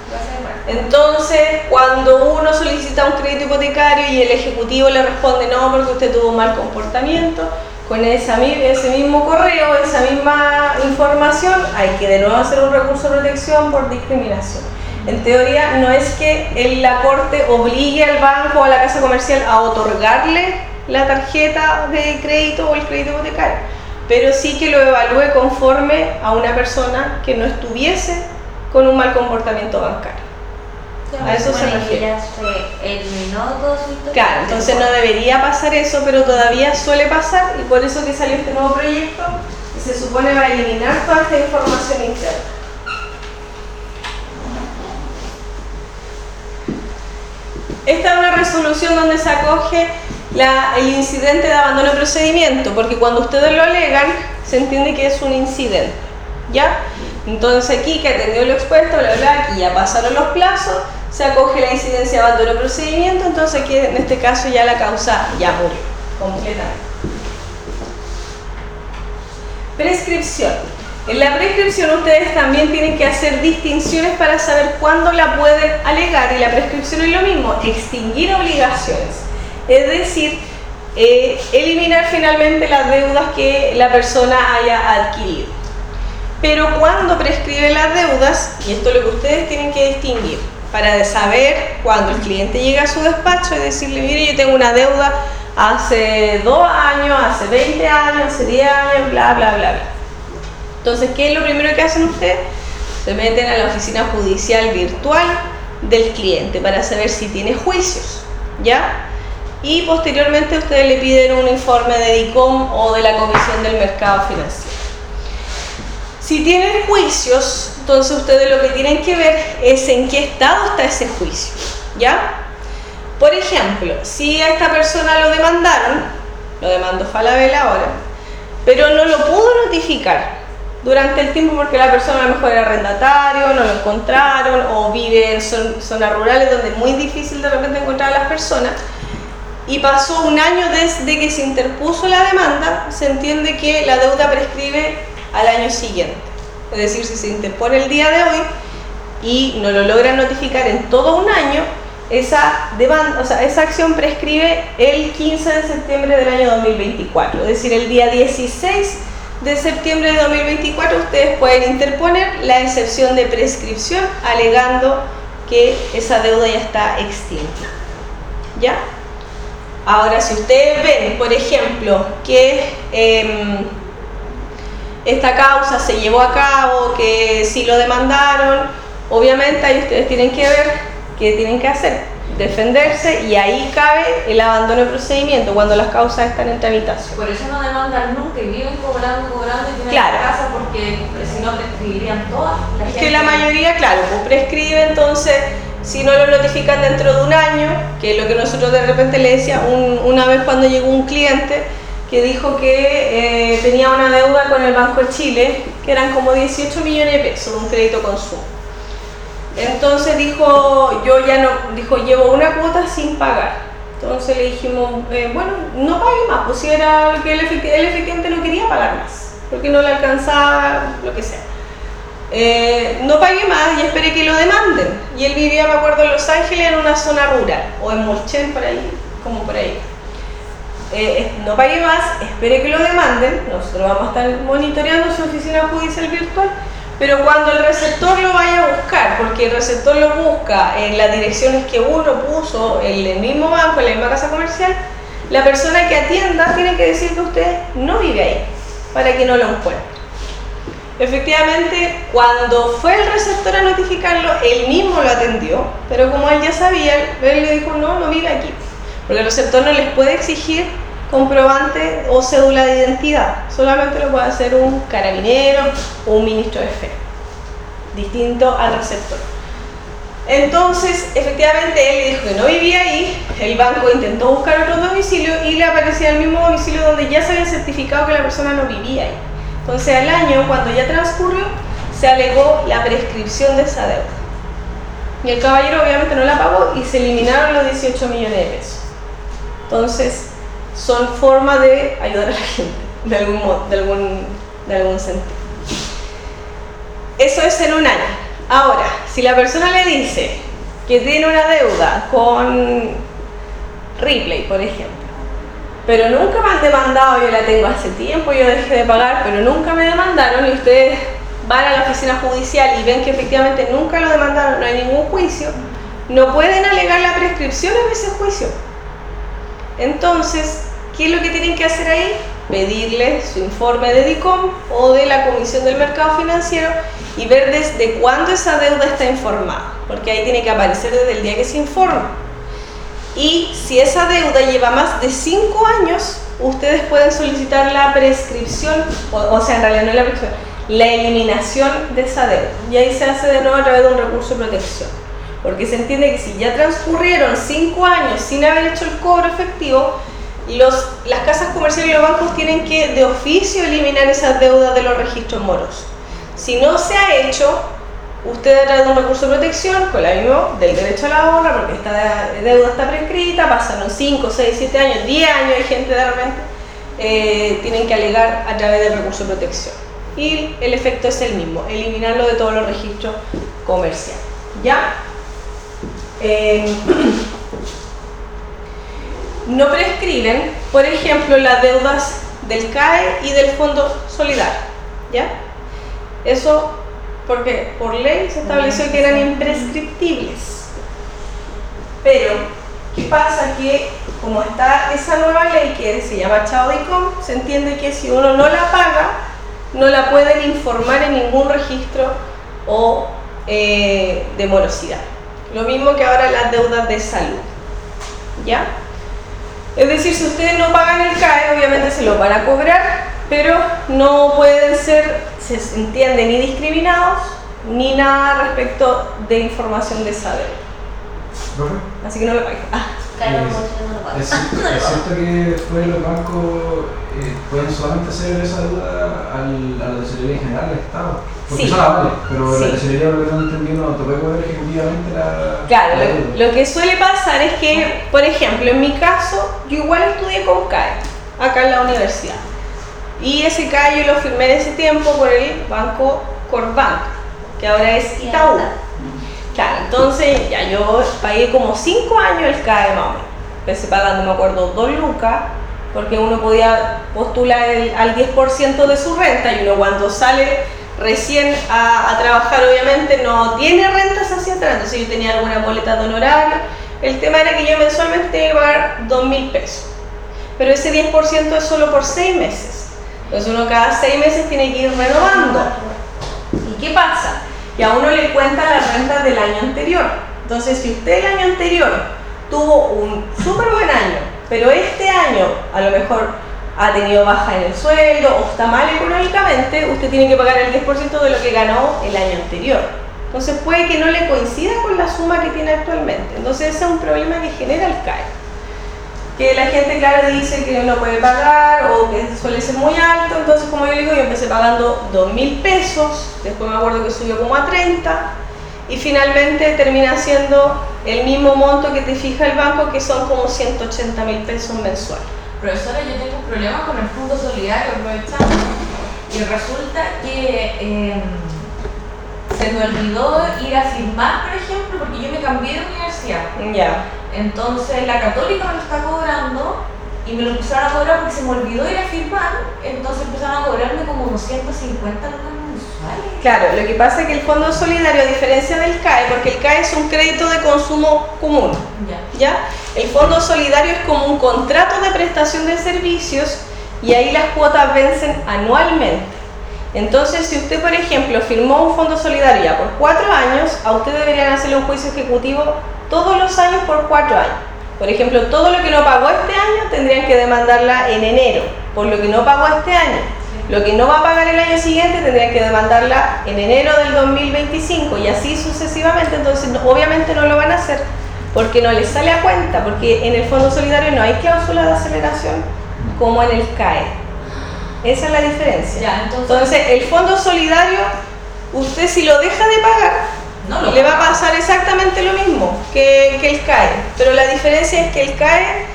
Entonces, cuando uno solicita un crédito hipotecario y el ejecutivo le responde no porque usted tuvo mal comportamiento, con esa, ese mismo correo, esa misma información, hay que de nuevo hacer un recurso de protección por discriminación. En teoría, no es que la corte obligue al banco o a la casa comercial a otorgarle la tarjeta de crédito o el crédito hipotecario, pero sí que lo evalúe conforme a una persona que no estuviese con un mal comportamiento bancario. A eso se refiere. Claro, entonces no debería pasar eso, pero todavía suele pasar y por eso que salió este nuevo proyecto y se supone va a eliminar toda esta información interna. Esta es una resolución donde se acoge el incidente de abandono de procedimiento, porque cuando ustedes lo alegan, se entiende que es un incidente. ¿Ya? Entonces aquí que atendió lo expuesto, bla, bla, aquí ya pasaron los plazos, se acoge la incidencia de abandono procedimiento, entonces aquí en este caso ya la causa ya murió completamente. Prescripción. En la prescripción ustedes también tienen que hacer distinciones para saber cuándo la pueden alegar y la prescripción es lo mismo, extinguir obligaciones. Es decir, eh, eliminar finalmente las deudas que la persona haya adquirido. Pero cuando prescribe las deudas, y esto es lo que ustedes tienen que distinguir, para saber cuando el cliente llega a su despacho y decirle, mire, yo tengo una deuda hace dos años, hace 20 años, hace 10 años, bla, bla, bla, bla. Entonces, ¿qué es lo primero que hacen ustedes? Se meten a la oficina judicial virtual del cliente para saber si tiene juicios, ¿ya? Y posteriormente ustedes le piden un informe de DICOM o de la Comisión del Mercado Financiero. Si tienen juicios, entonces ustedes lo que tienen que ver es en qué estado está ese juicio, ¿ya? Por ejemplo, si a esta persona lo demandaron, lo demandó Falabella ahora, pero no lo pudo notificar durante el tiempo porque la persona a lo mejor era arrendatario, no lo encontraron o vive en zonas rurales donde es muy difícil de repente encontrar a las personas y pasó un año desde que se interpuso la demanda, se entiende que la deuda prescribe al año siguiente. Es decir, si se interpone el día de hoy y no lo logran notificar en todo un año, esa demanda, o sea, esa acción prescribe el 15 de septiembre del año 2024, es decir, el día 16 de septiembre de 2024 ustedes pueden interponer la excepción de prescripción alegando que esa deuda ya está extinta. ¿Ya? Ahora, si ustedes ven, por ejemplo, que em, esta causa se llevó a cabo, que sí lo demandaron, obviamente ahí ustedes tienen que ver qué tienen que hacer defenderse y ahí cabe el abandono de procedimiento cuando las causas están en tramitación. Por eso no demandan nunca y viven cobrando, cobrando y tienen Claro. la casa porque si no prescribirían todas. Es que la mayoría, claro, pues prescribe, entonces si no lo notifican dentro de un año, que es lo que nosotros de repente le decía un- una vez cuando llegó un cliente que dijo que eh, tenía una deuda con el Banco de Chile, que eran como 18 millones de pesos, un crédito consumo. Entonces dijo, yo ya no, dijo, llevo una cuota sin pagar. Entonces le dijimos, eh, bueno, no pague más, pues si era que él, él efectivamente no quería pagar más, porque no le alcanzaba, lo que sea. Eh, no pague más y espere que lo demanden. Y él vivía, me acuerdo, en Los Ángeles, en una zona rural, o en Molchen, por ahí, como por ahí. Eh, no pague más, espere que lo demanden, nosotros vamos a estar monitoreando su oficina judicial virtual, pero cuando el receptor lo vaya a buscar, porque el receptor lo busca en las direcciones que uno puso en el mismo banco, en la misma casa comercial, la persona que atienda tiene que decir que usted no vive ahí, para que no lo encuentre. Efectivamente, cuando fue el receptor a notificarlo, él mismo lo atendió, pero como él ya sabía, él le dijo, no, no vive aquí, porque el receptor no les puede exigir comprobante o cédula de identidad, solamente lo puede hacer un carabinero o un ministro de fe, distinto al receptor. Entonces, efectivamente, él dijo que no vivía ahí, el banco intentó buscar otro domicilio y le aparecía el mismo domicilio donde ya se había certificado que la persona no vivía ahí. Entonces, al año, cuando ya transcurrió, se alegó la prescripción de esa deuda. Y el caballero obviamente no la pagó y se eliminaron los 18 millones de pesos. Entonces, son formas de ayudar a la gente, de algún, modo, de algún, de algún sentido. Eso es en un año. Ahora, si la persona le dice que tiene una deuda con Ripley, por ejemplo, pero nunca me han demandado, yo la tengo hace tiempo, yo dejé de pagar, pero nunca me demandaron y ustedes van a la oficina judicial y ven que efectivamente nunca lo demandaron, no hay ningún juicio, no pueden alegar la prescripción en ese juicio. Entonces, ¿qué es lo que tienen que hacer ahí? Pedirle su informe de DICOM o de la Comisión del Mercado Financiero y ver desde cuándo esa deuda está informada, porque ahí tiene que aparecer desde el día que se informa. Y si esa deuda lleva más de 5 años, ustedes pueden solicitar la prescripción, o, o sea, en realidad no la prescripción, la eliminación de esa deuda. Y ahí se hace de nuevo a través de un recurso de protección. Porque se entiende que si ya transcurrieron 5 años sin haber hecho el cobro efectivo, las casas comerciales y los bancos tienen que de oficio eliminar esas deudas de los registros moros. Si no se ha hecho, usted a través de un recurso de protección, con la misma del derecho a la honra, porque esta deuda está prescrita, pasaron 5, 6, 7 años, 10 años, hay gente de repente, eh, tienen que alegar a través del recurso de protección. Y el efecto es el mismo, eliminarlo de todos los registros comerciales. ¿Ya? Eh, no prescriben, por ejemplo, las deudas del CAE y del Fondo Solidario. ¿Ya? Eso porque por ley se estableció que eran imprescriptibles. Pero, ¿qué pasa? Que como está esa nueva ley que se llama Chao DICOM, se entiende que si uno no la paga, no la pueden informar en ningún registro o eh, de morosidad. Lo mismo que ahora las deudas de salud. ¿Ya? Es decir, si ustedes no pagan el CAE, obviamente se lo van a cobrar, pero no pueden ser, se entiende, ni discriminados, ni nada respecto de información de deuda. ¿Profe? Así que no lo paguen. Ah, Claro, Es- no, no pago. Es, es cierto que después los bancos eh, pueden solamente hacer esa deuda al, a la tesorería general del Estado. Porque Sí. son avales, pero la Sí. tesorería lo que no entendí no te puede poner ejecutivamente la. Claro, la lo, lo que suele pasar es que, por ejemplo, en mi caso, yo igual estudié con CAE, acá en la universidad. Y ese CAE yo lo firmé en ese tiempo por el banco Corbank, que ahora es Itaú. Claro, entonces ya yo pagué como 5 años el CAE más o menos. Empecé pagando, me acuerdo, 2 lucas, porque uno podía postular el- al 10% de su renta y uno cuando sale recién a, trabajar obviamente no tiene rentas hacia atrás, entonces yo tenía alguna boleta de honorario. El tema era que yo mensualmente tenía que pagar 2 mil pesos, pero ese 10% es solo por 6 meses. Entonces uno cada 6 meses tiene que ir renovando. ¿Y qué pasa? Que a uno le cuenta las rentas del año anterior. Entonces, si usted el año anterior tuvo un súper buen año, pero este año a lo mejor ha tenido baja en el sueldo o está mal económicamente, usted tiene que pagar el 10% de lo que ganó el año anterior. Entonces puede que no le coincida con la suma que tiene actualmente. Entonces ese es un problema que genera el CAE que la gente, claro, dice que no puede pagar o que suele ser muy alto. Entonces, como yo digo, yo empecé pagando 2 mil pesos, después me acuerdo que subió como a 30 y finalmente termina siendo el mismo monto que te fija el banco, que son como 180 mil pesos mensuales. Profesora, yo tengo un problema con el fondo solidario, aprovechando. Y resulta que eh, se me olvidó ir a firmar, por ejemplo, porque yo me cambié de universidad. Ya. Entonces la católica me lo está cobrando y me lo empezaron a cobrar porque se me olvidó ir a firmar. Entonces empezaron a cobrarme como 250 lucas. Claro, lo que pasa es que el Fondo Solidario, a diferencia del CAE, porque el CAE es un crédito de consumo común, Ya. ¿ya? El Fondo Solidario es como un contrato de prestación de servicios y ahí las cuotas vencen anualmente. Entonces, si usted, por ejemplo, firmó un fondo solidario ya por cuatro años, a usted deberían hacerle un juicio ejecutivo todos los años por cuatro años. Por ejemplo, todo lo que no pagó este año tendrían que demandarla en enero, por lo que no pagó este año. Lo que no va a pagar el año siguiente tendrían que demandarla en enero del 2025 y así sucesivamente. Entonces, no- obviamente no lo van a hacer porque no les sale a cuenta, porque en el Fondo Solidario no hay cláusula de aceleración como en el CAE. Esa es la diferencia. Ya, entonces, Entonces, el Fondo Solidario, usted si lo deja de pagar, no lo le va a pasar exactamente lo mismo que, que el CAE, pero la diferencia es que el CAE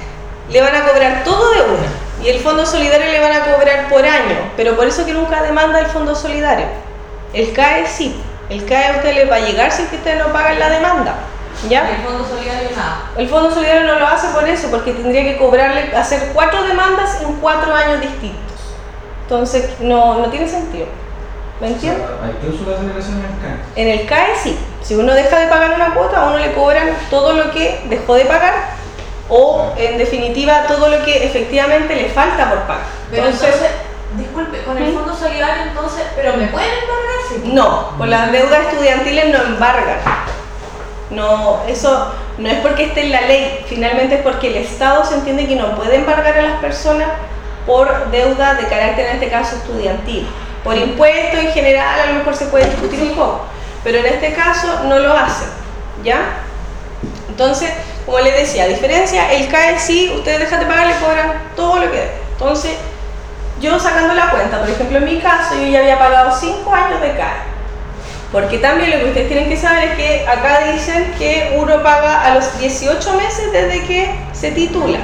le van a cobrar todo de una y el Fondo Solidario le van a cobrar por año, pero por eso que nunca demanda el Fondo Solidario. El CAE sí, el CAE a usted le va a llegar si es que usted no paga la demanda, ¿ya? el fondo solidario nada. El Fondo Solidario no lo hace por eso, porque tendría que cobrarle, hacer cuatro demandas en cuatro años distintos. Entonces, no, no tiene sentido. ¿Me entiendes? ¿Hay cláusula de aceleración en el CAE? En el CAE sí. Si uno deja de pagar una cuota, a uno le cobran todo lo que dejó de pagar o, en definitiva, todo lo que efectivamente le falta por pagar. Pero Entonces, entonces, disculpe, con el ¿Mm? fondo solidario entonces, pero me pueden embargar sí. no, por las deudas estudiantiles no embargan. No, eso no es porque esté en la ley, finalmente es porque el Estado se entiende que no puede embargar a las personas por deuda de carácter, en este caso, estudiantil. Por impuestos en general a lo mejor se puede discutir un poco, pero en este caso no lo hacen, ¿ya? Entonces, como les decía, a diferencia, el CAE sí, ustedes dejan de pagar, le cobran todo lo que deben. Entonces, yo sacando la cuenta, por ejemplo, en mi caso, yo ya había pagado 5 años de CAE. Porque también lo que ustedes tienen que saber es que acá dicen que uno paga a los 18 meses desde que se titula.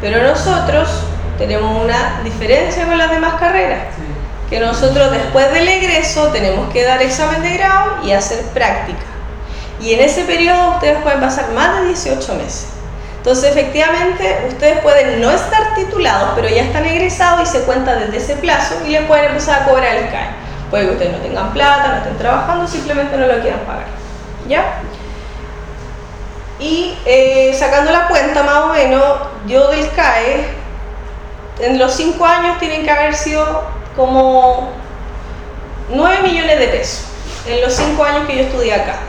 Pero nosotros tenemos una diferencia con las demás carreras. Que nosotros después del egreso tenemos que dar examen de grado y hacer práctica. Y en ese periodo ustedes pueden pasar más de 18 meses. Entonces, efectivamente, ustedes pueden no estar titulados, pero ya están egresados y se cuenta desde ese plazo y les pueden empezar a cobrar el CAE. Puede que ustedes no tengan plata, no estén trabajando, simplemente no lo quieran pagar. ¿Ya? Y eh, sacando la cuenta más o menos, yo del CAE, en los 5 años tienen que haber sido como 9 millones de pesos, en los 5 años que yo estudié acá.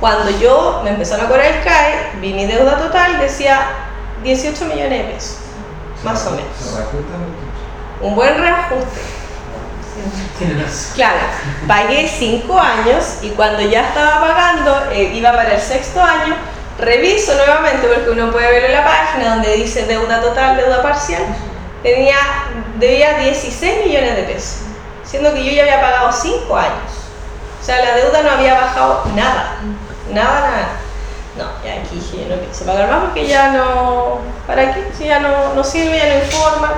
Cuando yo me empezaron a cobrar el CAE, vi mi deuda total, decía 18 millones de pesos, más o menos. Un buen reajuste. Claro, pagué 5 años y cuando ya estaba pagando, eh, iba para el sexto año, reviso nuevamente porque uno puede ver en la página donde dice deuda total, deuda parcial, tenía, debía 16 millones de pesos, siendo que yo ya había pagado 5 años. O sea, la deuda no había bajado nada, nada, nada. No, ya aquí dije, no pienso pagar más porque ya no, ¿para qué? Si ya no, no sirve, ya no informa.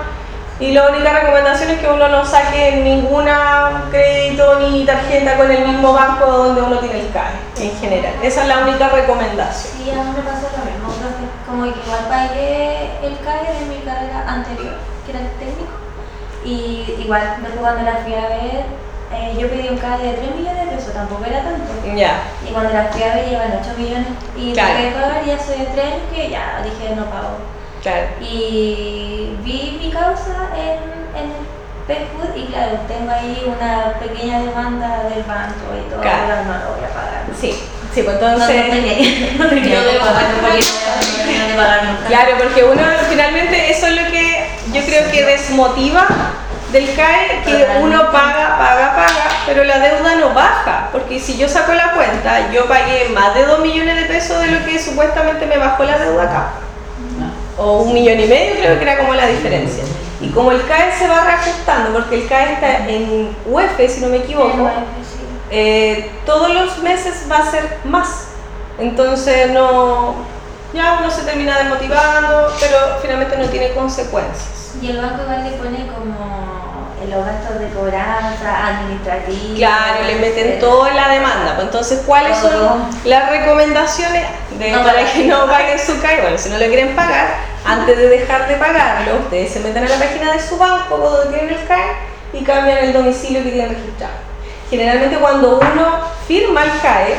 Y la única recomendación es que uno no saque ningún crédito, mi tarjeta con el mismo banco donde uno tiene el CAE, en general. Esa es la única recomendación. Sí, a mí me pasó lo mismo. Como igual pagué el CAE de mi carrera anterior, que era el técnico. Y igual, después cuando la fui a ver, eh, yo pedí un CAE de 3 millones de pesos, tampoco era tanto. Ya, Y cuando la fui a ver, llevan 8 millones. Y Claro. tuve que pagar y hace 3 años que ya dije no pago. claro. Y vi mi causa en, en el PEFUD y claro, tengo ahí una pequeña demanda del banco y todo, Claro. pero no lo voy a pagar. Sí, sí, pues No, no entonces... no Yo debo pagar. Claro, porque uno finalmente eso es lo que yo creo que desmotiva del CAE, que uno paga, paga, paga, pero la deuda no baja, porque si yo saco la cuenta, yo pagué más de 2 millones de pesos de lo que supuestamente me bajó la deuda acá, o un millón y medio creo que era como la diferencia. Y como el CAE se va reajustando, porque el CAE está en UF, si no me equivoco, eh, todos los meses va a ser más. Entonces no, ya uno se termina desmotivando, pero finalmente no tiene consecuencias. Y el banco igual le pone como los gastos de cobranza, administrativos. Claro, le meten todo en la demanda. Pues entonces, ¿cuáles son las recomendaciones de, No para que no paguen su CAE? Bueno, si no lo quieren pagar, antes de dejar de pagarlo, ustedes se meten a la página de su banco donde tienen el CAE y cambian el domicilio que tienen registrado. Generalmente cuando uno firma el CAE,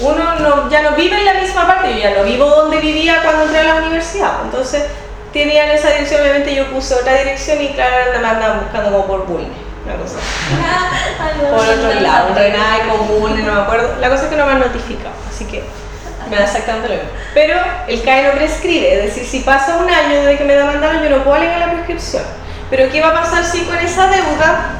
uno no- ya no vive en la misma parte, yo ya no vivo donde vivía cuando entré a la universidad. Entonces tenían esa dirección, obviamente yo puse otra dirección y claro, me andaban buscando como por Bulne, una cosa así por otro lado. Renai común, no me acuerdo. La cosa es que no me han notificado, así que me da exactamente lo mismo. Pero el CAE no prescribe, es decir, si pasa un año desde que me demandaron, yo no puedo alegar la prescripción. Pero ¿qué va a pasar si con esa deuda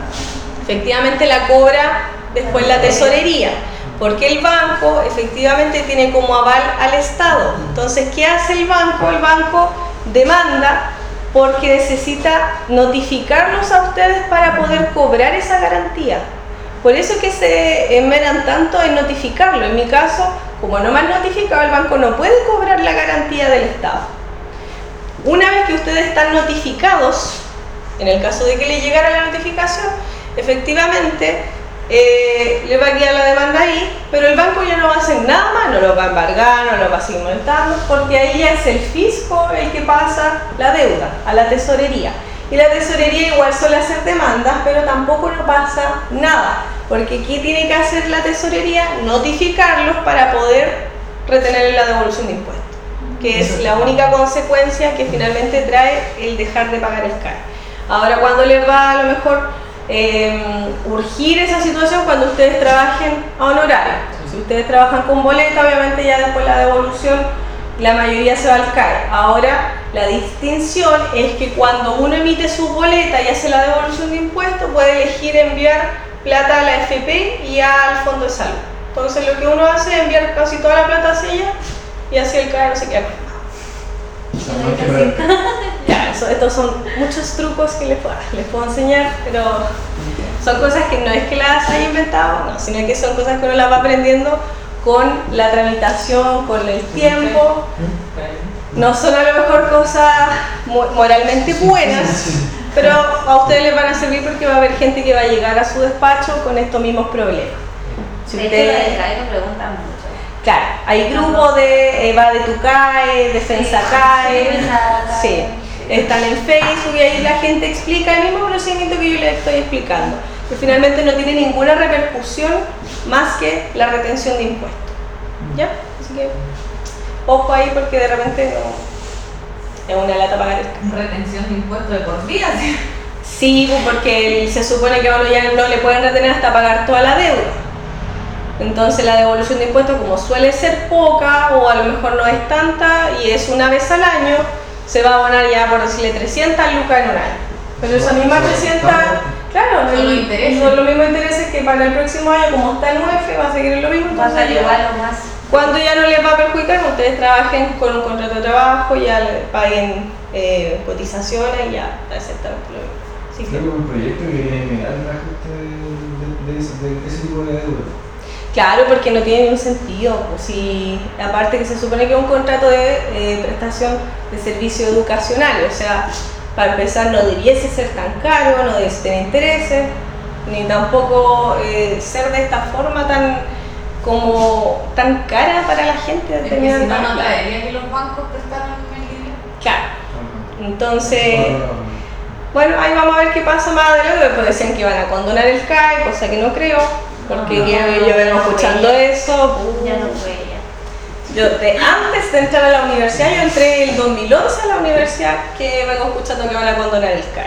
efectivamente la cobra después la tesorería? Porque el banco efectivamente tiene como aval al Estado. Entonces, ¿qué hace el banco? El banco demanda porque necesita notificarlos a ustedes para poder cobrar esa garantía. Por eso es que se esmeran tanto en notificarlo. En mi caso, como no me han notificado, el banco no puede cobrar la garantía del Estado. Una vez que ustedes están notificados, en el caso de que le llegara la notificación, efectivamente eh, le va a quedar la demanda ahí, pero el banco ya no va a hacer nada más, no lo va a embargar, no lo va a seguir molestando, porque ahí ya es el fisco el que pasa la deuda a la tesorería. Y la tesorería igual suele hacer demandas, pero tampoco no pasa nada, porque ¿qué tiene que hacer la tesorería? Notificarlos para poder retener la devolución de impuestos, que es la única consecuencia que finalmente trae el dejar de pagar el CAE. Ahora, cuando les va a lo mejor eh, urgir esa situación cuando ustedes trabajen a honorario. Si ustedes trabajan con boleta, obviamente ya después la devolución, la mayoría se va al CAE. Ahora, la distinción es que cuando uno emite su boleta y hace la devolución de impuestos, puede elegir enviar plata a la FP y al Fondo de Salud. Entonces, lo que uno hace es enviar casi toda la plata hacia ella y así el CAE no se queda sea, no hay que pagar. Ya, eso- estos son muchos trucos que les puedo, les puedo enseñar, pero son cosas que no es que las haya inventado, no, sino que son cosas que uno las va aprendiendo con la tramitación, con el tiempo. No son a lo mejor cosas mo- moralmente buenas, pero a ustedes les van a servir porque va a haber gente que va a llegar a su despacho con estos mismos problemas. Si De hecho, ustedes- CAE me preguntan mucho. Claro, hay grupos de Eva de tu CAE, Defensa CAE, sí, están en Facebook y ahí la gente explica el mismo procedimiento que yo les estoy explicando, que finalmente no tiene ninguna repercusión más que la retención de impuestos. ¿Ya? Así que ojo ahí porque de repente no, es una lata pagar el. Retención de impuestos de por vida. ¿sí? Sí, pues, porque se supone que a uno ya no le pueden retener hasta pagar toda la deuda. Entonces la devolución de impuestos como suele ser poca o a lo mejor no es tanta y es una vez al año, se va a abonar ya por decirle 300 lucas en un año. Pero esa misma 300, claro, Son el- los intereses. son los mismos intereses que para el próximo año, como está el UF, va a seguir lo mismo. Va a entonces igual o más. cuando ya no les va a perjudicar, ustedes trabajen con un contrato de trabajo, ya le paguen eh, cotizaciones y ya está exactamente lo mismo. Así que- un proyecto que viene a el ajuste de, de, de ese, de ese tipo de deuda. Claro, porque no tiene ningún sentido. Pues si, aparte que se supone que es un contrato de eh, prestación de servicio educacional, o sea, para empezar no debiese ser tan caro, no debiese tener intereses. ni tampoco eh, ser de esta forma tan como tan cara para la gente Es que tener si no, no traería que los bancos prestaran el dinero. Claro. Entonces, bueno, ahí vamos a ver qué pasa más adelante. Después decían que iban a condonar el CAE, cosa que no creo, porque No, yo, yo vengo escuchando eso. uh, Ya no fue ella. Yo de, antes de entrar a la universidad, yo entré el 2011 a la universidad que vengo escuchando que van a condonar el CAE.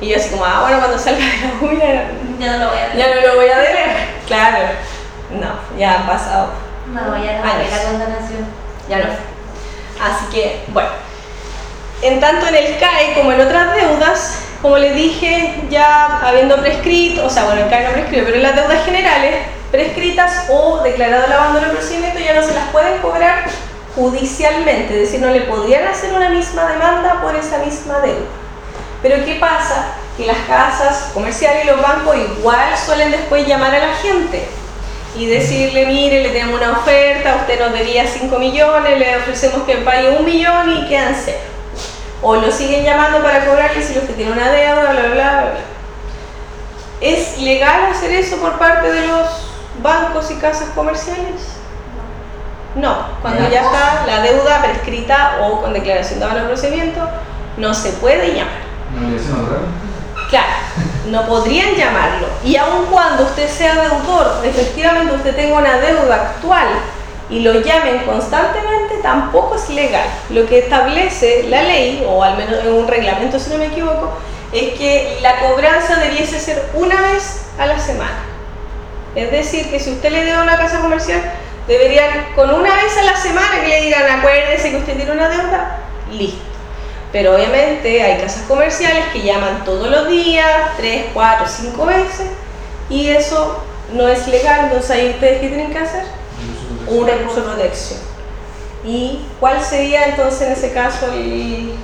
Y yo así como, ah, bueno, cuando salga de la UNA Ya no lo voy a ya no lo voy a deber. Claro, no, ya han pasado No, ya no Años. la condonación. ya no. Así que, bueno, en tanto en el CAE como en otras deudas, como les dije, ya habiendo prescrito, o sea, bueno, CAE no prescribe, pero las deudas generales, prescritas o declarado el abandono del procedimiento, ya no se las pueden cobrar judicialmente, es decir, no le podrían hacer una misma demanda por esa misma deuda. Pero ¿qué pasa? Que las casas comerciales y los bancos igual suelen después llamar a la gente y decirle, mire, le tenemos una oferta, usted nos debía 5 millones, le ofrecemos que pague un millón y quedan cero. O lo siguen llamando para cobrarle si usted tiene una deuda, bla, bla, bla. ¿Es legal hacer eso por parte de los bancos y casas comerciales? No, cuando ya está la deuda prescrita o con declaración de de procedimiento, no se puede llamar. Claro, no podrían llamarlo. Y aun cuando usted sea deudor, efectivamente usted tenga una deuda actual y lo llamen constantemente, tampoco es legal. Lo que establece la ley, o al menos en un reglamento si no me equivoco, es que la cobranza debiese ser una vez a la semana. Es decir, que si usted le debe una casa comercial, deberían con una vez a la semana que le digan, acuérdese que usted tiene una deuda, listo. Pero obviamente hay casas comerciales que llaman todos los días, tres, cuatro, cinco veces, y eso no es legal. Entonces ahí ustedes qué tienen que hacer? Un recurso de protección. ¿Y cuál sería entonces en ese caso el-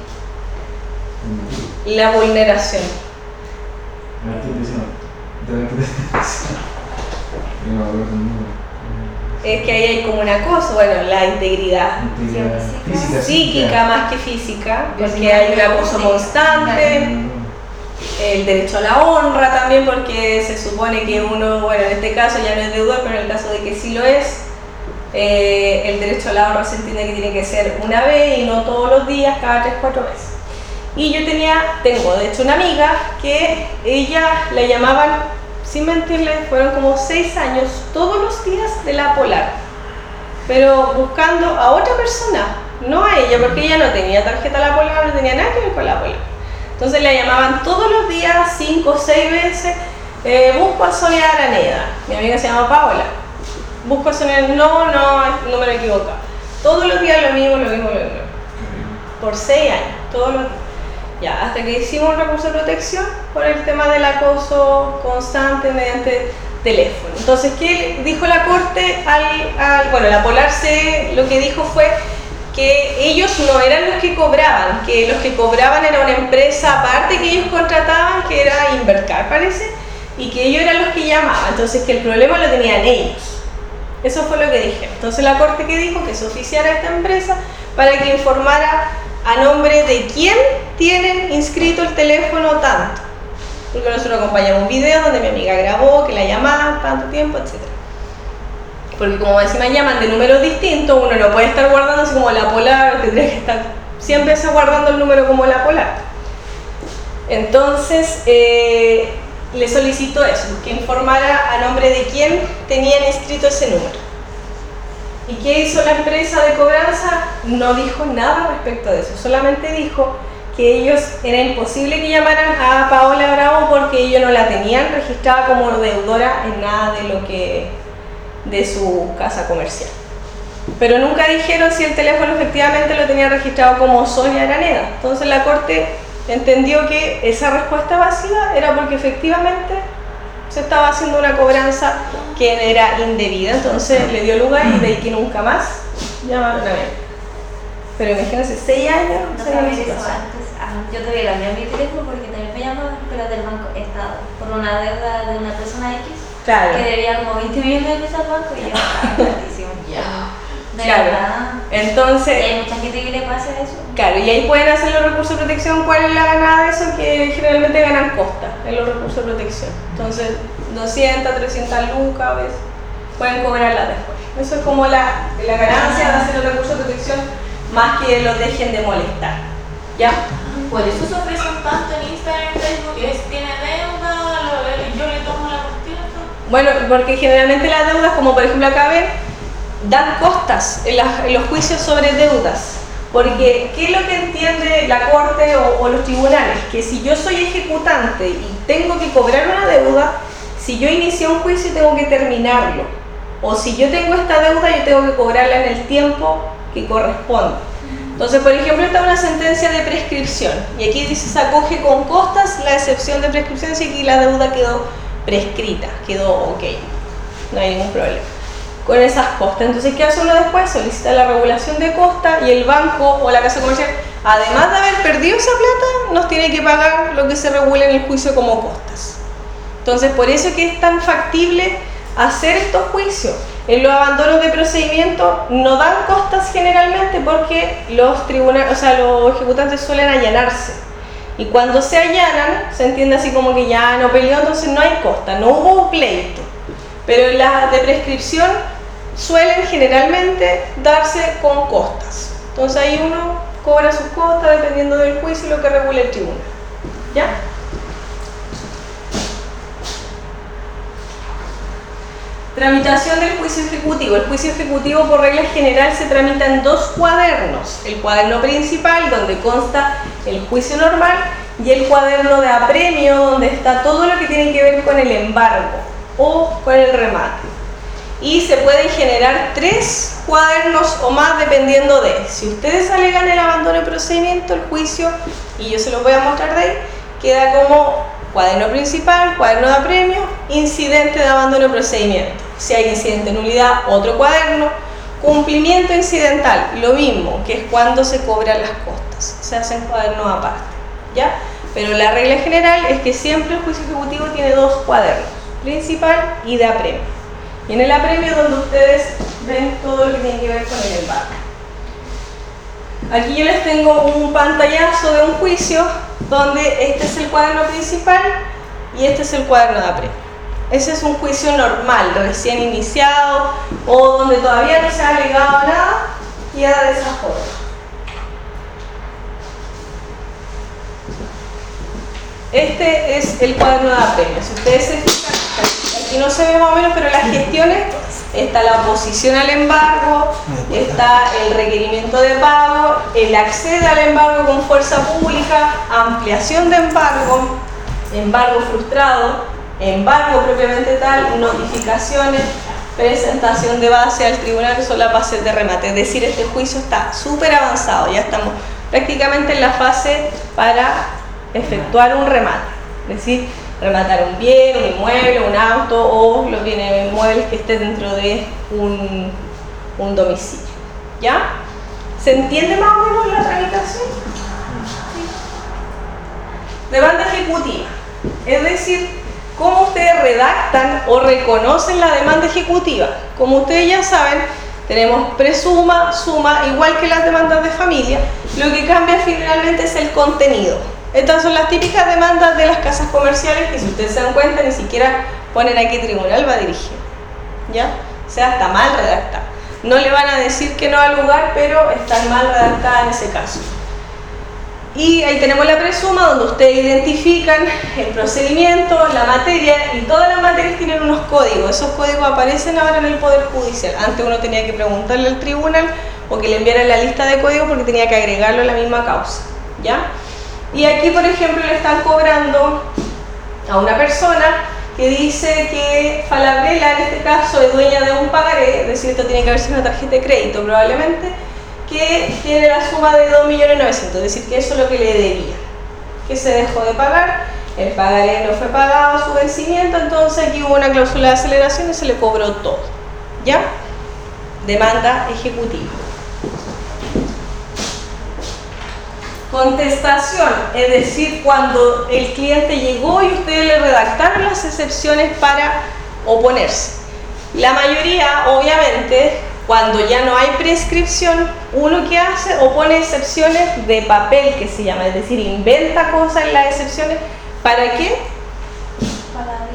la vulneración? El artículo 19. Del artículo 19. Yo no me acuerdo el número. Es que ahí hay como una cosa, bueno, la integridad Integridad Física, psíquica más que física, porque hay un abuso constante. el derecho a la honra también, porque se supone que uno, bueno, en este caso ya no es deudor, pero en el caso de que sí lo es, eh, el derecho a la honra se entiende que tiene que ser una vez y no todos los días, cada tres, cuatro veces. Y yo tenía, tengo de hecho una amiga que ella la llamaban, sin mentirles, fueron como seis años, todos los días de la polar, pero buscando a otra persona, no a ella, porque ella no tenía tarjeta la polar, no tenía nada que ver con la polar. Entonces la llamaban todos los días, cinco o seis veces, eh, busco a Sonia Araneda, mi amiga se llama Paola, busco a Sonia, no, no, no me lo equivoco. Todos los días lo mismo, lo mismo, lo mismo. Por seis años, todos los días. Ya, hasta que hicimos un recurso de protección por el tema del acoso constante mediante teléfono. Entonces, ¿qué dijo la Corte al, al- bueno, la Polar C lo que dijo fue que ellos no eran los que cobraban, que los que cobraban era una empresa aparte que ellos contrataban, que era Invercar parece, y que ellos eran los que llamaban, entonces que el problema lo tenían ellos. Eso fue lo que dijeron. Entonces la Corte que dijo que se oficiara a esta empresa para que informara a nombre de quién tienen inscrito el teléfono tanto. Porque nosotros acompañamos un video donde mi amiga grabó que la llamaban tanto tiempo, etc. Porque como encima llaman de números distintos, uno no puede estar guardando así como la polar, tendría que estar siempre guardando el número como la polar. Entonces, eh, le solicitó eso, que informara a nombre de quién tenían inscrito ese número. ¿Y qué hizo la empresa de cobranza? No dijo nada respecto de eso, solamente dijo que ellos era imposible que llamaran a Paola Bravo porque ellos no la tenían registrada como deudora en nada de lo que de su casa comercial. Pero nunca dijeron si el teléfono efectivamente lo tenía registrado como Sonia Araneda. Entonces la corte entendió que esa respuesta vacía era porque efectivamente se estaba haciendo una cobranza que era indebida, entonces le dio lugar y de ahí que nunca más llamaron a ver. Pero imagínense, seis años No sabía la eso antes. Ah, yo todavía cambié mi teléfono porque también me llamaban, pero del banco Estado, por una deuda de una persona X Claro, que debía como 20 millones de pesos al banco y yo estaba. De Claro. verdad. Y entonces, hay mucha gente que le pasa eso. claro, y ahí pueden hacer los recursos de protección. ¿Cuál es la ganada de eso? Que generalmente ganan costa en los recursos de protección. Entonces, 200, 300 lucas a veces, pueden cobrarla después. Eso es como la, la ganancia de hacer el recurso de protección más que los dejen de molestar. ¿Ya? Por eso se ofrecen tanto en Instagram y Facebook, que si tiene deuda, lo- yo le tomo la cuestión. Bueno, porque generalmente las deudas, como por ejemplo acá ven, dan costas en, los juicios sobre deudas. Porque, ¿qué es lo que entiende la Corte o, o los tribunales? Que si yo soy ejecutante y tengo que cobrar una deuda, si yo inicié un juicio tengo que terminarlo. O si yo tengo esta deuda, yo tengo que cobrarla en el tiempo que corresponde. Entonces, por ejemplo, está una sentencia de prescripción y aquí dice se acoge con costas la excepción de prescripción si aquí la deuda quedó prescrita, quedó ok, no hay ningún problema con esas costas. Entonces, ¿qué hace uno después? Solicita la regulación de costa y el banco o la casa comercial, además de haber perdido esa plata, nos tiene que pagar lo que se regula en el juicio como costas. Entonces, por eso es que es tan factible hacer estos juicios. En los abandonos de procedimiento no dan costas generalmente porque los tribunales, o sea, los ejecutantes suelen allanarse. Y cuando se allanan, se entiende así como que ya no peleó, entonces no hay costa, no hubo pleito. Pero en las de prescripción suelen generalmente darse con costas. Entonces ahí uno cobra sus costas dependiendo del juicio y lo que regula el tribunal. ¿Ya? Tramitación del juicio ejecutivo. El juicio ejecutivo por regla general se tramita en dos cuadernos. El cuaderno principal donde consta el juicio normal y el cuaderno de apremio donde está todo lo que tiene que ver con el embargo o con el remate. Y se pueden generar tres cuadernos o más dependiendo de si ustedes alegan el abandono de procedimiento, el juicio, y yo se los voy a mostrar de ahí, queda como cuaderno principal, cuaderno de apremio, incidente de abandono de procedimiento. Si hay incidente de nulidad, otro cuaderno. Cumplimiento incidental, lo mismo, que es cuando se cobran las costas. Se hacen cuadernos aparte, ¿ya? Pero la regla general es que siempre el juicio ejecutivo tiene dos cuadernos, principal y de apremio. En el apremio donde ustedes ven todo lo que tiene que ver con el embargo. Aquí yo les tengo un pantallazo de un juicio donde este es el cuaderno principal y este es el cuaderno de apremio. Ese es un juicio normal, recién iniciado o donde todavía no se ha alegado nada, queda de esa forma. Este es el cuaderno de apremio. Si ustedes se fijan, aquí no se ve más o menos, pero las gestiones, está la oposición al embargo, está el requerimiento de pago, el accede al embargo con fuerza pública, ampliación de embargo, embargo frustrado, embargo propiamente tal, notificaciones, presentación de base al tribunal, las bases de remate. Es decir, este juicio está súper avanzado, ya estamos prácticamente en la fase para efectuar un remate. Es decir, rematar un bien, un inmueble, un auto o los bienes inmuebles que estén dentro de un, un domicilio. ¿Ya? ¿Se entiende más o menos la tramitación? Demanda ejecutiva. Es decir, cómo ustedes redactan o reconocen la demanda ejecutiva. Como ustedes ya saben, tenemos presuma, suma, igual que las demandas de familia. Lo que cambia finalmente es el contenido. Estas son las típicas demandas de las casas comerciales que si ustedes se dan cuenta ni siquiera ponen a qué tribunal va a dirigir. ¿Ya? O sea, está mal redactada. No le van a decir que no al lugar, pero está mal redactada en ese caso. Y ahí tenemos la presuma donde ustedes identifican el procedimiento, la materia y todas las materias tienen unos códigos. Esos códigos aparecen ahora en el Poder Judicial. Antes uno tenía que preguntarle al tribunal o que le enviaran la lista de códigos porque tenía que agregarlo a la misma causa. ¿Ya? Y aquí, por ejemplo, le están cobrando a una persona que dice que Falabella, en este caso, es dueña de un pagaré, es decir, esto tiene que haber sido una tarjeta de crédito probablemente, que tiene la suma de 2.900.000, es decir, que eso es lo que le debía, que se dejó de pagar, el pagaré no fue pagado a su vencimiento, entonces aquí hubo una cláusula de aceleración y se le cobró todo, ¿ya? Demanda ejecutiva. Contestación, es decir, cuando el cliente llegó y ustedes le redactaron las excepciones para oponerse. La mayoría, obviamente, cuando ya no hay prescripción, uno que hace opone excepciones de papel, que se llama, es decir, inventa cosas en las excepciones. ¿Para qué? Para.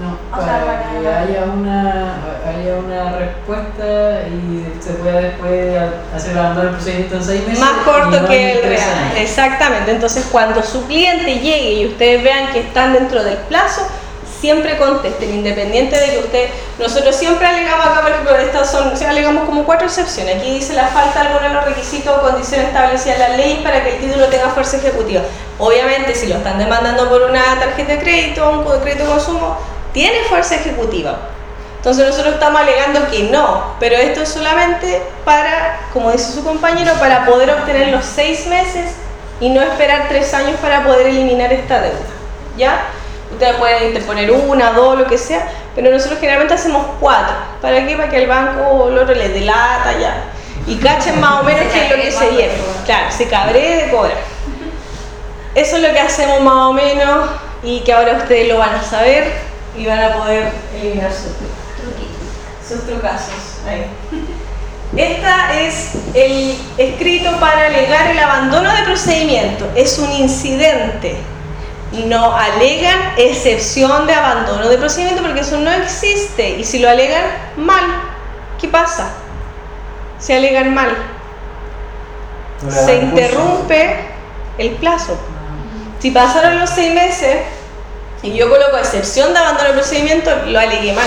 No, O sea, para para- que haya una, haya una respuesta y se pueda después hacer el procedimiento en seis meses. más corto no que el real. años. Exactamente. Entonces, cuando su cliente llegue y ustedes vean que están dentro del plazo, siempre contesten, independiente de que usted. Nosotros siempre alegamos acá, por ejemplo, estas son, alegamos como cuatro excepciones. Aquí dice la falta de alguno de los requisitos o condiciones establecidas en la ley para que el título tenga fuerza ejecutiva. Obviamente, si lo están demandando por una tarjeta de crédito o un crédito de consumo, tiene fuerza ejecutiva. Entonces nosotros estamos alegando que no, pero esto es solamente para, como dice su compañero, para poder obtener los seis meses y no esperar tres años para poder eliminar esta deuda. ¿Ya? Ustedes pueden interponer una, dos, lo que sea, pero nosotros generalmente hacemos cuatro. ¿Para qué? Para que el banco o el otro les delata ya. Y cachen más o menos qué es lo que se viene. cobra. Claro, se cabree de cobrar. Eso es lo que hacemos más o menos y que ahora ustedes lo van a saber y van a poder eliminar sus sus trucazos. Ahí. Esta es el escrito para alegar el abandono de procedimiento. Es un incidente. No alegan excepción de abandono de procedimiento porque eso no existe. Y si lo alegan mal, ¿qué pasa? Se alegan mal. Se interrumpe el plazo. Si pasaron los seis meses y yo coloco excepción de abandono de procedimiento, lo alegué mal.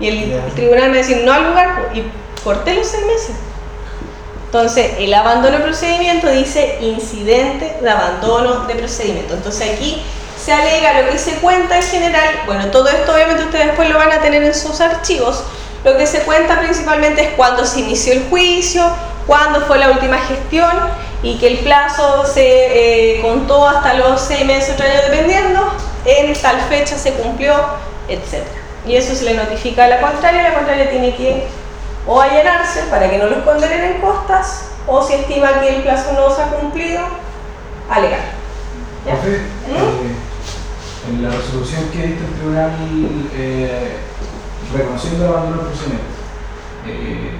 Y el tribunal me dice no al lugar y corté los seis meses. Entonces, el abandono de procedimiento dice incidente de abandono de procedimiento. Entonces, aquí se alega lo que se cuenta en general. Bueno, todo esto obviamente ustedes después lo van a tener en sus archivos. Lo que se cuenta principalmente es cuándo se inició el juicio, cuándo fue la última gestión y que el plazo se eh, contó hasta los seis meses, ocho años dependiendo, en tal fecha se cumplió, etc. Y eso se le notifica a la contraria, la contraria tiene que o allanarse para que no los condenen en costas, o si estima que el plazo no se ha cumplido, alegar. ¿Ya? Profe, ¿Mm? eh, en la resolución que dicta el tribunal eh, reconociendo el abandono del procedimiento, eh,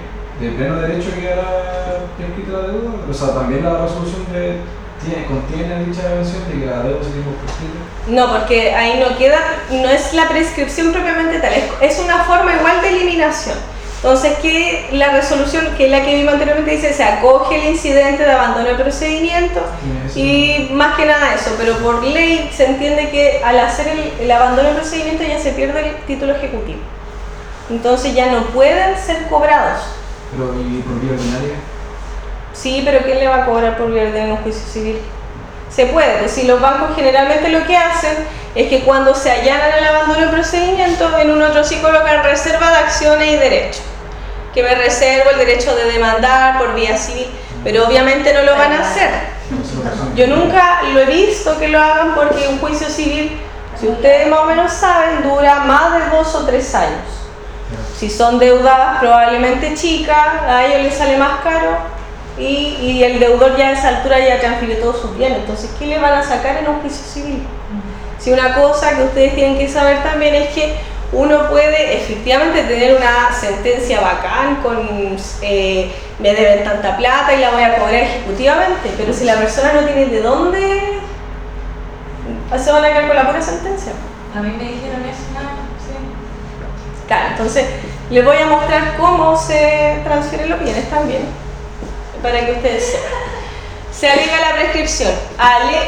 ¿de pleno derecho quedará prescrita la deuda? O sea, también la resolución de, tiene, contiene dicha mención de que la deuda se tiene por prescrita. No, porque ahí no queda, no es la prescripción propiamente tal, es, es una forma igual de eliminación. Entonces, que la resolución, que es la que vimos anteriormente, dice se acoge el incidente de abandono de procedimiento y más que nada eso, pero por ley se entiende que al hacer el, el abandono de procedimiento ya se pierde el título ejecutivo. Entonces ya no pueden ser cobrados. Pero, ¿y por vía ordinaria? Sí, pero ¿quién le va a cobrar por en un juicio civil? Se puede, pues si los bancos generalmente lo que hacen es que cuando se allanan el abandono de procedimiento, en un otro sí colocan reserva de acciones y derechos. Que me reservo el derecho de demandar por vía civil, pero obviamente no lo van a hacer. Yo nunca lo he visto que lo hagan porque un juicio civil, si ustedes más o menos saben, dura más de dos o tres años. Si son deudas probablemente chicas, a ellos les sale más caro y, y el deudor ya a esa altura ya transfirió todos sus bienes. Entonces, ¿qué le van a sacar en un juicio civil? Si una cosa que ustedes tienen que saber también es que uno puede efectivamente tener una sentencia bacán con eh, me deben tanta plata y la voy a cobrar ejecutivamente, pero si la persona no tiene de dónde, se van a quedar con la pura sentencia. A mí me dijeron eso, nada, sí. Claro, entonces les voy a mostrar cómo se transfieren los bienes también, para que ustedes sepan. Se alega la prescripción.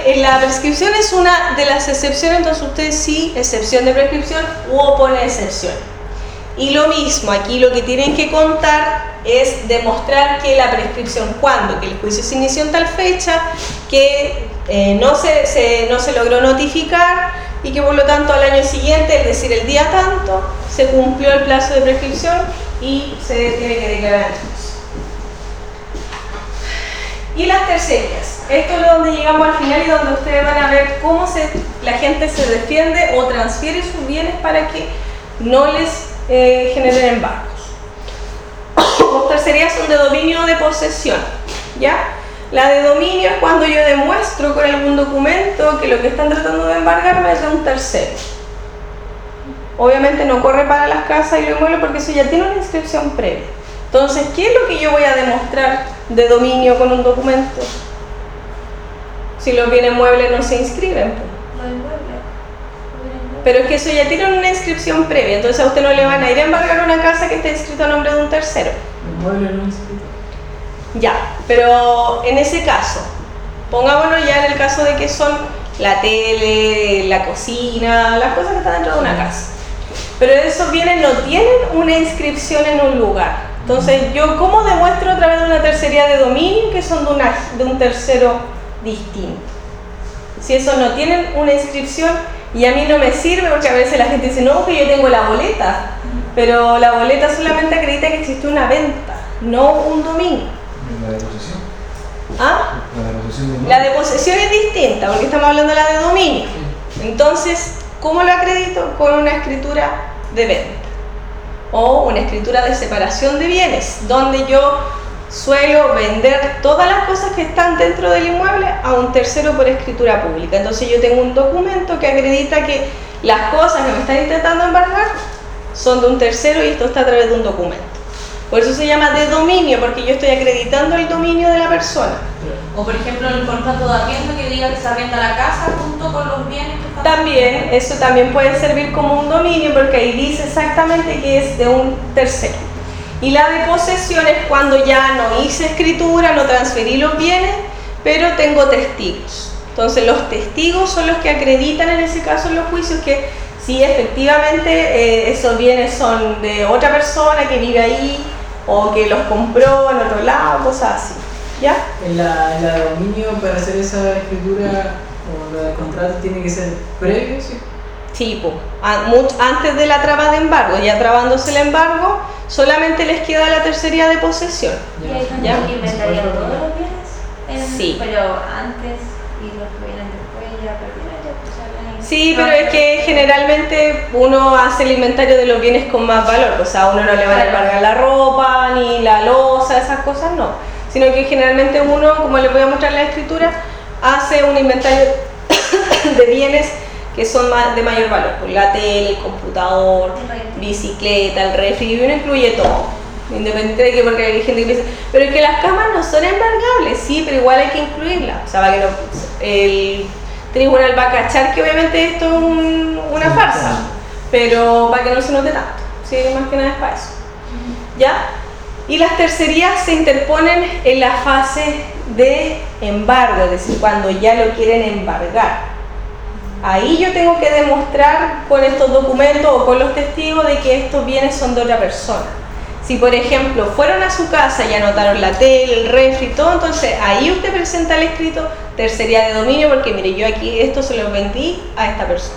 Eh, la prescripción es una de las excepciones, entonces ustedes sí, excepción de prescripción u opone excepción. Y lo mismo, aquí lo que tienen que contar es demostrar que la prescripción, cuando, que el juicio se inició en tal fecha, que eh, no, se, se- no se logró notificar y que por lo tanto al año siguiente, es decir, el día tanto, se cumplió el plazo de prescripción y se tiene que declarar. Y las terceras. Esto es donde llegamos al final y donde ustedes van a ver cómo la gente se defiende o transfiere sus bienes para que no les eh, generen embargos. Las tercerías son de dominio de posesión. ¿ya? La de dominio es cuando yo demuestro con algún documento que lo que están tratando de embargarme es de un tercero. Obviamente no corre para las casas y los inmuebles porque eso ya tiene una inscripción previa. Entonces, ¿qué es lo que yo voy a demostrar de dominio con un documento? Si los bienes muebles no se inscriben. pues. Lo inmueble. Lo inmueble. Pero es que eso ya tiene una inscripción previa, entonces a usted no le van a ir a embargar una casa que esté inscrita a nombre de un tercero. El mueble no inscrito. Ya, pero en ese caso, pongámonos ya en el caso de que son la tele, la cocina, las cosas que están dentro de una casa. Pero esos bienes no tienen una inscripción en un lugar. Entonces, ¿yo cómo demuestro a través de una tercería de dominio que son de, una, de un tercero distinto? Si esos no tienen una inscripción y a mí no me sirve, porque a veces la gente dice, no, que yo tengo la boleta, pero la boleta solamente acredita que existe una venta, no un dominio. La de posesión. ¿Ah? La de posesión de La de posesión es distinta, porque estamos hablando de la de dominio. Entonces, ¿cómo lo acredito? Con una escritura de venta o una escritura de separación de bienes, donde yo suelo vender todas las cosas que están dentro del inmueble a un tercero por escritura pública. Entonces yo tengo un documento que acredita que las cosas que me están intentando embargar son de un tercero y esto está a través de un documento. Por eso se llama de dominio, porque yo estoy acreditando el dominio de la persona. O por ejemplo el contrato de arriendo que diga que se arrenda la casa junto con los bienes que están También, eso también puede servir como un dominio porque ahí dice exactamente que es de un tercero. Y la de posesión es cuando ya no hice escritura, no transferí los bienes, pero tengo testigos. Entonces los testigos son los que acreditan en ese caso en los juicios que si efectivamente eh, esos bienes son de otra persona que vive ahí o que los compró en otro lado, cosas así. ¿Ya? En la, en la de dominio, para hacer esa escritura o la del contrato, tiene que ser previo, ¿sí? Sí, po. A- much- antes de la traba de embargo, ya trabándose el embargo, solamente les queda la tercería de posesión. Y hay gente Ya. que inventaría todos los bienes, en- Sí. pero antes y los que vienen después ya perdieron, ya pues salen ahí. Sí, pero es que generalmente uno hace el inventario de los bienes con más valor, o sea, a uno no le van a embargar la ropa, ni la losa, esas cosas no, sino que generalmente uno, como les voy a mostrar en la escritura, hace un inventario de bienes que son de mayor valor, pues la tele, el computador, El bicicleta, el refri, y uno incluye todo. Independiente de que, porque hay gente que dice, pero es que las camas no son embargables, sí, pero igual hay que incluirlas. O sea, para que no, el tribunal va a cachar que obviamente esto es un- una farsa, pero para que no se note tanto. Sí, más que nada es para eso. ¿Ya? Y las tercerías se interponen en la fase de embargo, es decir, cuando ya lo quieren embargar. Ahí yo tengo que demostrar con estos documentos o con los testigos de que estos bienes son de otra persona. Si por ejemplo fueron a su casa y anotaron la tele, el refri, todo, entonces ahí usted presenta el escrito tercería de dominio porque mire, yo aquí esto se lo vendí a esta persona.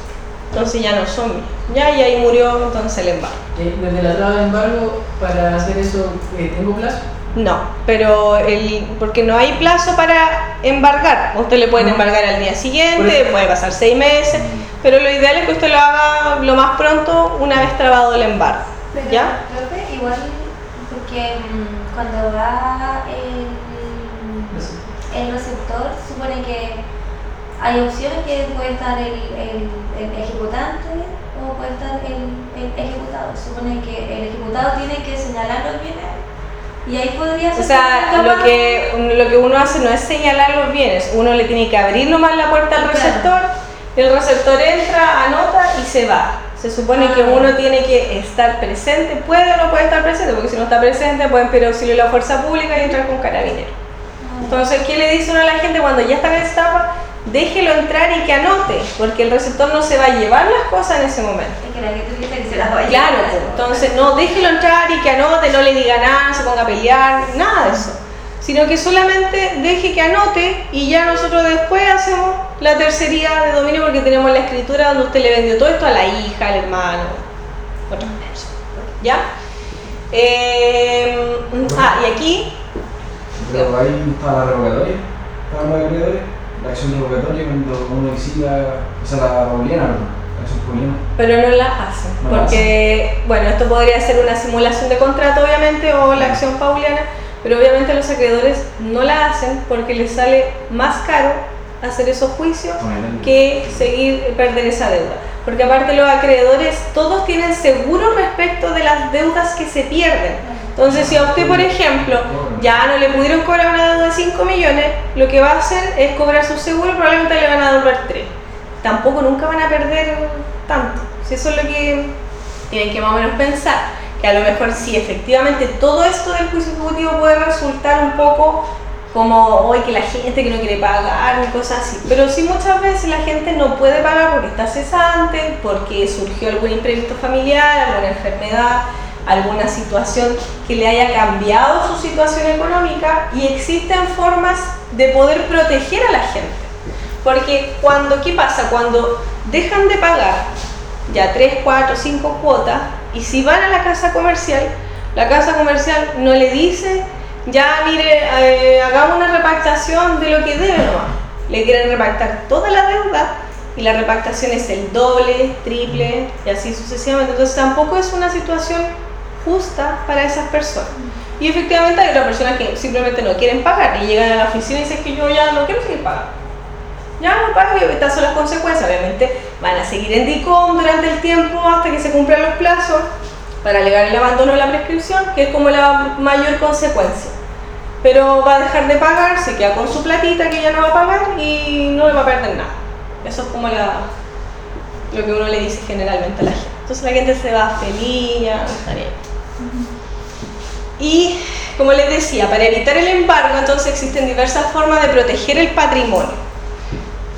Entonces ya no son míos. Ya, y ahí murió entonces el embargo. Eh, Desde la traba de embargo, para hacer eso, eh, ¿tengo plazo? No, pero el, porque no hay plazo para embargar. Usted le pueden No. embargar al día siguiente, puede pasar seis meses, pero lo ideal es que usted lo haga lo más pronto una vez trabado el embargo. Pero, ¿Ya? profe, igual, porque mm, cuando va el, el receptor, supone que hay opciones que puede estar el, el, el ejecutante o puede estar el, el ejecutado. Supone que el ejecutado tiene que señalar los bienes y ahí podría O ser sea, capaz- lo que, lo que uno hace no es señalar los bienes, uno le tiene que abrir nomás la puerta al Claro. receptor, el receptor entra, anota y se va. Se supone que Ah. uno tiene que estar presente, puede o no puede estar presente, porque si no está presente pueden pedir auxilio a la fuerza pública y entrar con carabinero. Ah, Entonces, ¿qué le dice uno a la gente cuando ya está en esa etapa? Déjelo entrar y que anote, porque el receptor no se va a llevar las cosas en ese momento. Claro, pues, entonces no, déjelo entrar y que anote, no le diga nada, no se ponga a pelear, nada de eso. Sino que solamente deje que anote y ya nosotros después hacemos la tercería de dominio porque tenemos la escritura donde usted le vendió todo esto a la hija, al hermano, otras personas. ¿Ya? Eh, ah, y aquí Pero ahí está la revocatoria, está la acreedores, la acción revocatoria cuando uno visita, o sea, la pauliana, ¿no? la acción pauliana. Pero no las hacen, No porque, bueno, esto podría ser una simulación de contrato, obviamente, o la acción pauliana, pero obviamente los acreedores no la hacen porque les sale más caro hacer esos juicios que seguir perder esa deuda. Porque aparte los acreedores todos tienen seguro respecto de las deudas que se pierden. Entonces, si a usted, por ejemplo, ya no le pudieron cobrar una deuda de 5 millones, lo que va a hacer es cobrar su seguro y probablemente le van a devolver 3. Tampoco nunca van a perder tanto. Si eso es lo que tienen que más o menos pensar, que a lo mejor sí, efectivamente todo esto del juicio ejecutivo puede resultar un poco como hoy que la gente que no quiere pagar ni cosas así, pero sí muchas veces la gente no puede pagar porque está cesante, porque surgió algún imprevisto familiar, alguna enfermedad, alguna situación que le haya cambiado su situación económica y existen formas de poder proteger a la gente. Porque cuando, ¿qué pasa? Cuando dejan de pagar ya 3, 4, 5 cuotas y si van a la casa comercial, la casa comercial no le dice, ya mire, eh, hagamos una repactación de lo que debe nomás. Le quieren repactar toda la deuda y la repactación es el doble, triple y así sucesivamente. Entonces tampoco es una situación justa para esas personas. Y efectivamente hay otras personas que simplemente no quieren pagar y llegan a la oficina y dicen que yo ya no quiero seguir pagando. Ya no pago y estas son las consecuencias. Obviamente van a seguir en DICOM durante el tiempo hasta que se cumplan los plazos para alegar el abandono de la prescripción, que es como la mayor consecuencia. Pero va a dejar de pagar, se queda con su platita que ya no va a pagar y no le va a perder nada. Eso es como la, lo que uno le dice generalmente a la gente. Entonces la gente se va feliz, está bien. Y como les decía, para evitar el embargo, entonces existen diversas formas de proteger el patrimonio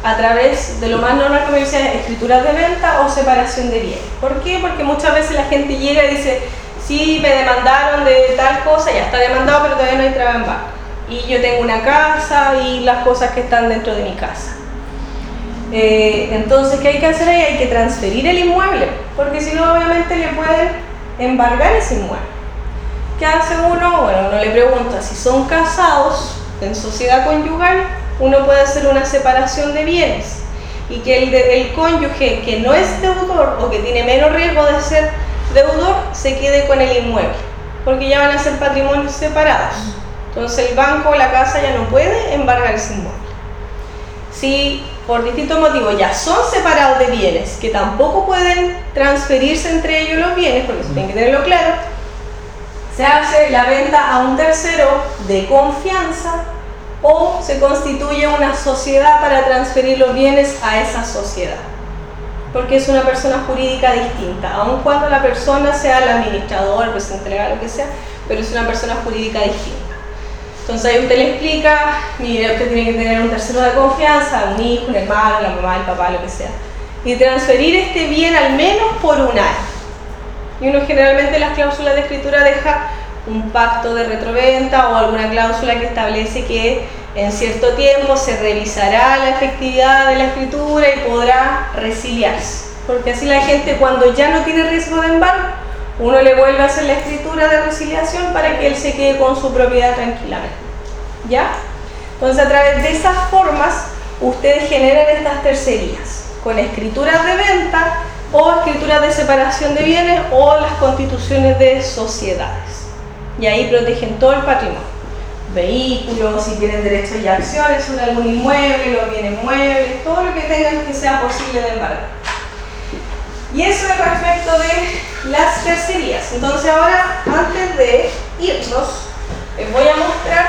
a través de lo más normal como decía, escrituras de venta o separación de bienes. ¿Por qué? Porque muchas veces la gente llega y dice, sí, me demandaron de tal cosa, ya está demandado, pero todavía no hay traba en banco. Y yo tengo una casa y las cosas que están dentro de mi casa. Eh, entonces, ¿qué hay que hacer ahí? Hay que transferir el inmueble, porque si no, obviamente le pueden embargar ese inmueble. ¿Qué hace uno? Bueno, uno le pregunta si son casados en sociedad conyugal, uno puede hacer una separación de bienes y que el, el cónyuge que no es deudor o que tiene menos riesgo de ser deudor se quede con el inmueble, porque ya van a ser patrimonios separados. Entonces el banco o la casa ya no puede embargar ese inmueble. Si por distintos motivos ya son separados de bienes, que tampoco pueden transferirse entre ellos los bienes, porque eso tienen que tenerlo claro, se hace la venta a un tercero de confianza o se constituye una sociedad para transferir los bienes a esa sociedad. Porque es una persona jurídica distinta, aun cuando la persona sea el administrador, el presidente legal, lo que sea, pero es una persona jurídica distinta. Entonces ahí usted le explica, mire, usted tiene que tener un tercero de confianza, un hijo, un hermano, la mamá, el papá, lo que sea, y transferir este bien al menos por un año. Y uno generalmente las cláusulas de escritura deja un pacto de retroventa o alguna cláusula que establece que en cierto tiempo se revisará la efectividad de la escritura y podrá resiliarse. Porque así la gente cuando ya no tiene riesgo de embargo, uno le vuelve a hacer la escritura de resiliación para que él se quede con su propiedad tranquilamente. ¿Ya? Entonces a través de esas formas ustedes generan estas tercerías, con escrituras de venta o escrituras de separación de bienes o las constituciones de sociedades. Y ahí protegen todo el patrimonio. Vehículos, si tienen derechos y acciones sobre algún inmueble, los bienes muebles, todo lo que tengan que sea posible de embargar. Y eso es respecto de las tercerías. Entonces ahora, antes de irnos, les voy a mostrar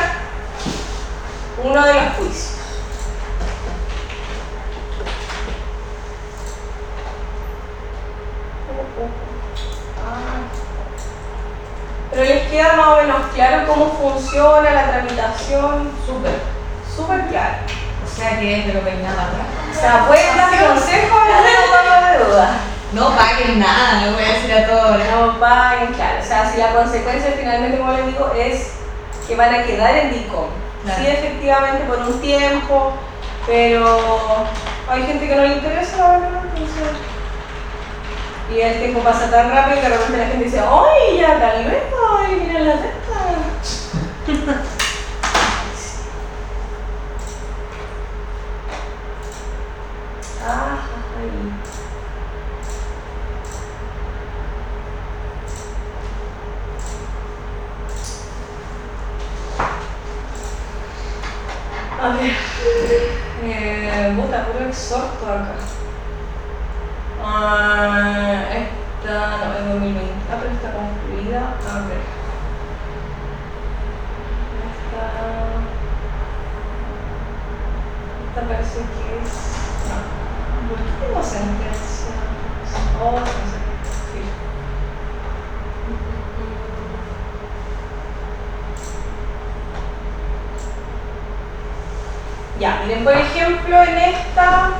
uno de los juicios. Pero les queda más o menos claro cómo funciona la tramitación, súper, súper claro. O sea que es de lo que hay nada atrás. O sea, pueden dar consejos a de duda. No paguen nada, le voy a decir a todos. No paguen, claro. O sea, si la consecuencia finalmente, como les digo, es que van a quedar en DICOM. Claro. Sí, efectivamente, por un tiempo, pero hay gente que no le interesa, verdad, entonces... Y el tiempo pasa tan rápido que de repente la gente dice, ¡ay, ya tal luego! ¡Ay, mira la teta! Ah. A ver, eh, puta, puro exhorto acá. Ah, esta no es 2020, ah, pero está concluida. A ver. Esta. Esta parece que es. No. ¿Por qué tengo sentencia? cosas, no sé. Ya, miren, por ejemplo, en esta.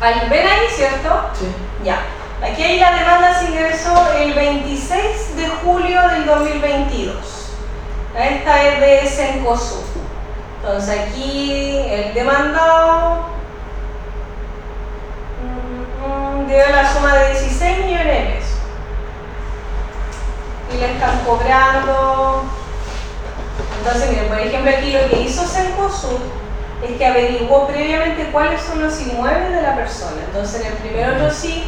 Al- ¿Ven ahí, cierto? Sí. Ya. Aquí hay la demanda se ingresó el 26 de julio del 2022. Esta es de Sencosud. Entonces aquí el demandado mm, mm, debe la suma de 16 millones de pesos. Y le están cobrando. Entonces, miren, por ejemplo, aquí lo que hizo Sencosud es que averiguó previamente cuáles son los inmuebles de la persona. Entonces, en el primer otro sí,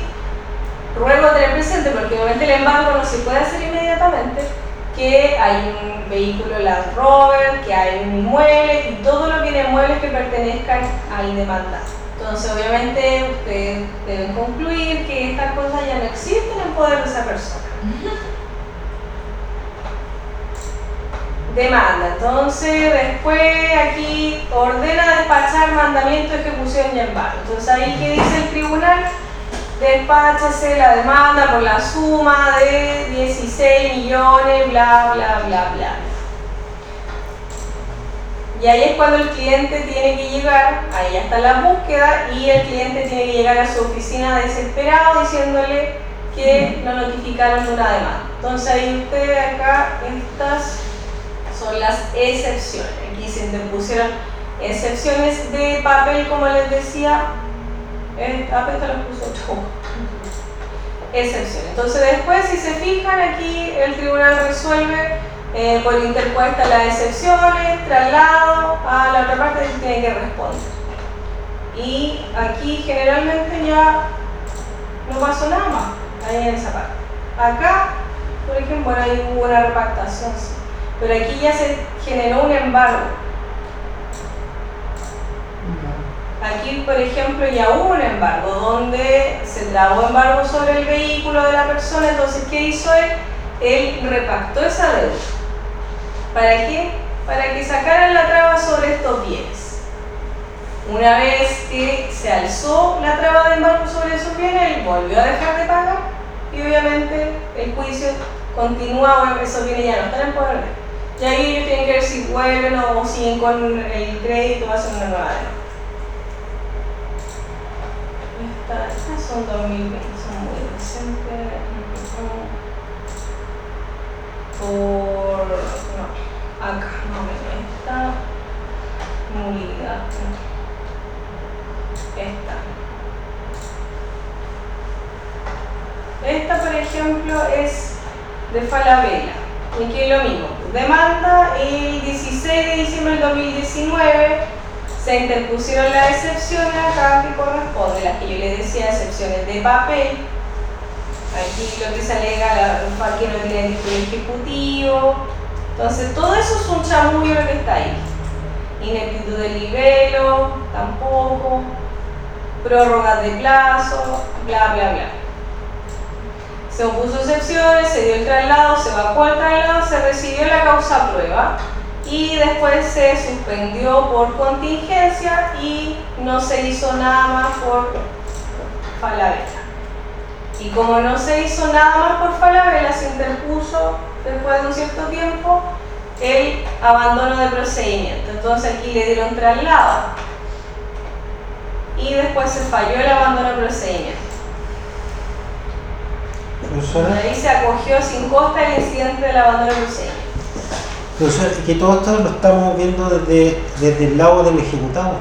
ruego tener presente, porque obviamente el embargo no se puede hacer inmediatamente, que hay un vehículo Land Rover, que hay un inmueble y todos los bienes muebles que pertenezcan al demandado. Entonces, obviamente, ustedes deben concluir que estas cosas ya no existen en poder de esa persona. Demanda. Entonces, después aquí ordena despachar mandamiento ejecución y embargo. Entonces, ahí que dice el tribunal, despáchase la demanda por la suma de 16 millones, bla, bla, bla, bla. Y ahí es cuando el cliente tiene que llegar, ahí está la búsqueda, y el cliente tiene que llegar a su oficina desesperado diciéndole que lo notificaron una demanda. Entonces ahí ustedes acá, estas son las excepciones. Aquí se interpusieron excepciones de papel, como les decía. Eh, ah, esta las puso todo. Excepciones. Entonces después, si se fijan, aquí el tribunal resuelve eh, por interpuesta las excepciones, traslado a la otra parte que tiene que responder. Y aquí generalmente ya no pasó nada más, ahí en esa parte. Acá, por ejemplo, bueno, hubo una repactación, sí. Pero aquí ya se generó un embargo. Aquí, por ejemplo, ya hubo un embargo donde se trabó embargo sobre el vehículo de la persona, entonces, ¿qué hizo él? Él repactó esa deuda. ¿Para qué? Para que sacaran la traba sobre estos bienes. Una vez que se alzó la traba de embargo sobre esos bienes, él volvió a dejar de pagar y obviamente el juicio continúa, bueno, esos bienes ya no están en poder. Y ahí ellos tienen que ver si vuelven o siguen con el crédito hacen una nueva. Esta- Estas son 2020, son muy recientes. Por. No, acá, no, pero esta. Nulidad. Esta. Esta, por ejemplo, es de Falabella. Y que es lo mismo. Demanda el 16 de diciembre del 2019 se interpusieron las excepciones acá que corresponden, las que yo les decía, excepciones de papel. Aquí lo que se alega, la, que no tiene título ejecutivo. Entonces, todo eso es un chamullo lo que está ahí. Ineptitud de libelo, tampoco. Prórrogas de plazo, bla, bla, bla. Se opuso excepciones, se dio el traslado, se evacuó el traslado, se recibió la causa prueba y después se suspendió por contingencia y no se hizo nada más por Falabella. Y como no se hizo nada más por Falabella, se interpuso después de un cierto tiempo el abandono de procedimiento. Entonces aquí le dieron traslado y después se falló el abandono de procedimiento. Profesora, Ahí se acogió sin costa el incidente del abandono de procedimiento. profesora, que todo esto lo estamos viendo desde, desde el lado del ejecutado,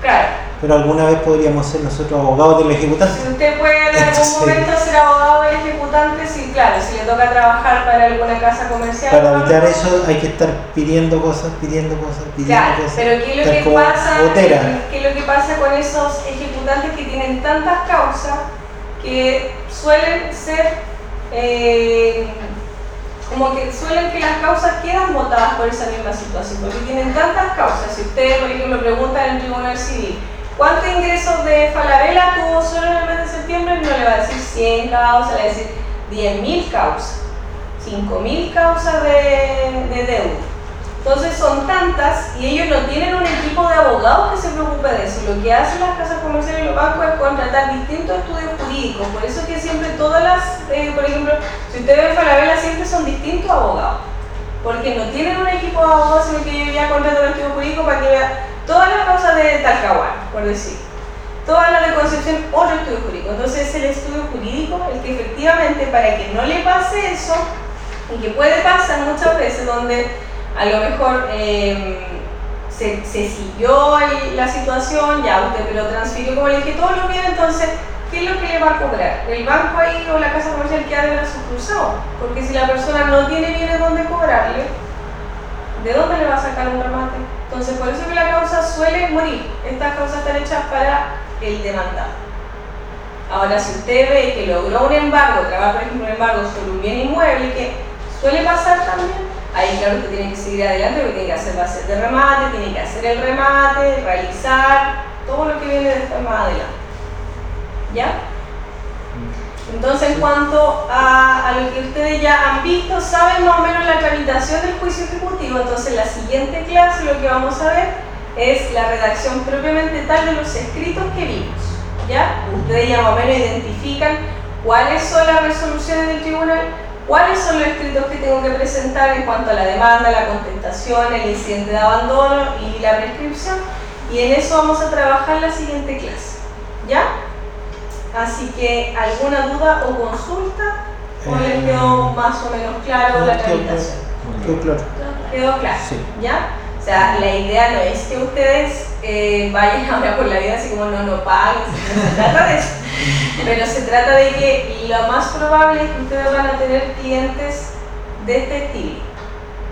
Claro, pero alguna vez podríamos ser nosotros abogados del ejecutante. si usted puede en algún momento ser abogado del ejecutante, sí, claro, si le toca trabajar para alguna casa comercial. Para evitar eso hay que estar pidiendo cosas, pidiendo cosas, pidiendo Claro, cosas. pero ¿qué es lo que pasa? ¿Qué es lo que pasa con esos ejecutantes que tienen tantas causas que suelen ser eh, como que suelen que las causas quedan votadas por esa misma situación, porque tienen tantas causas. Si ustedes, por ejemplo, preguntan en el Tribunal Civil, ¿cuántos ingresos de Falabella tuvo solo en el mes de septiembre? No le va a decir 100 causas, le va a decir 10.000 causas, 5.000 causas de, de deuda. Entonces son tantas y ellos no tienen un equipo de abogados que se preocupe de eso. Lo que hacen las casas comerciales y los bancos es contratar distintos estudios jurídicos por eso es que siempre todas las, eh, por ejemplo, si ustedes ven Falabella siempre son distintos abogados, porque no tienen un equipo de abogados, sino que yo ya contrato un equipo jurídico para que vea todas las causas de Talcahuano, por decir. Todas las de Concepción, otro estudio jurídico. Entonces es el estudio jurídico el que efectivamente para que no le pase eso, y que puede pasar muchas veces donde a lo mejor eh, se, siguió la situación, ya usted me lo transfirió como le dije todos los bienes, entonces, ¿qué es lo que le va a cobrar? ¿El banco ahí o la casa comercial queda de brazos cruzados? Porque si la persona no tiene bienes donde cobrarle, ¿de dónde le va a sacar un remate? Entonces, por eso que la causa suele morir. Estas causas están hechas para el demandado. Ahora, si usted ve que logró un embargo, trabaja por ejemplo un embargo sobre un bien inmueble, que suele pasar también, ahí claro usted tiene que seguir adelante porque tiene que hacer bases de remate, tiene que hacer el remate, realizar todo lo que viene después más adelante. ¿Ya? Entonces, en cuanto a, a lo que ustedes ya han visto, saben más o menos la tramitación del juicio ejecutivo. Entonces, la siguiente clase lo que vamos a ver es la redacción propiamente tal de los escritos que vimos. ¿Ya? Ustedes ya más o menos identifican cuáles son las resoluciones del tribunal, cuáles son los escritos que tengo que presentar en cuanto a la demanda, la contestación, el incidente de abandono y la prescripción. Y en eso vamos a trabajar la siguiente clase. ¿Ya? Así que, ¿alguna duda o consulta? ¿O les Eh, quedó más o menos claro la tramitación? Quedó claro. ¿Quedó claro? Sí. ¿Ya? O sea, la idea no es que ustedes eh, vayan ahora por la vida así como no, no paguen, no se trata de eso. Pero se trata de que lo más probable es que ustedes van a tener clientes de este estilo.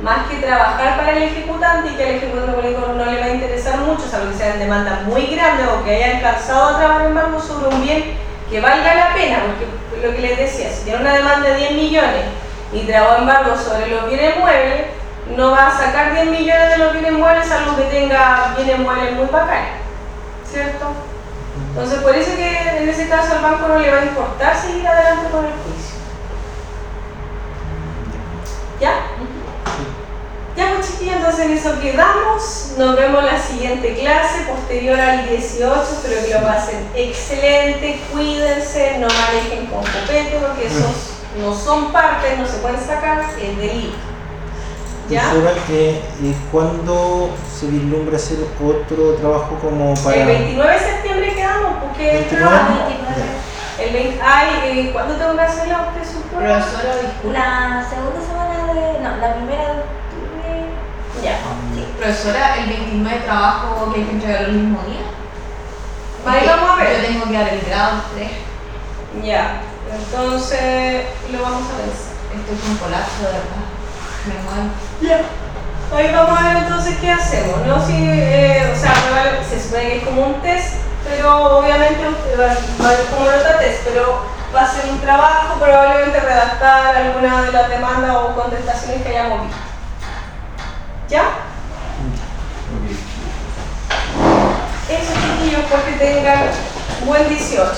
Más que trabajar para el ejecutante y que al ejecutante público no le va a interesar mucho, salvo que sean demandas muy grandes o que hayan alcanzado a trabajar embargo sobre un bien que valga la pena, porque lo que les decía, si tiene una demanda de 10 millones y trabó embargo sobre los bienes muebles, no va a sacar 10 millones de los bienes muebles salvo que tenga bienes muebles muy bacanes, ¿cierto? Entonces, por eso que en ese caso al banco no le va a importar seguir adelante con el juicio. ¿Ya? Ya pues chiquillos, entonces en eso quedamos. Nos vemos la siguiente clase, posterior al 18. Espero que lo pasen excelente. Cuídense, no manejen con copete porque esos no son partes, no se pueden sacar, es delito. ¿Ya? Profesora, eh, ¿y ¿cuándo se vislumbra hacer otro trabajo como para...? El 29 de septiembre quedamos, porque el 29. trabajo. 29. El 20, ay, eh, ¿cuándo tengo que hacer la usted su prueba? La segunda semana de. No, la primera de octubre. Ya. Profesora, el 29 de trabajo que hay que entregar el mismo día. Ahí Yo- vamos a ver. Yo tengo que dar el grado 3. Ya. Entonces lo vamos a pensar. Estoy con colapso, de verdad. Me. Ahí vamos a ver entonces qué hacemos, ¿no? Si, eh, o sea, se supone que es como un test, pero obviamente va, a ver como nota test, pero va a ser un trabajo, probablemente redactar alguna de las demandas o contestaciones que hayamos visto. ¿Ya? Eso chiquillos, porque tengan buen 18.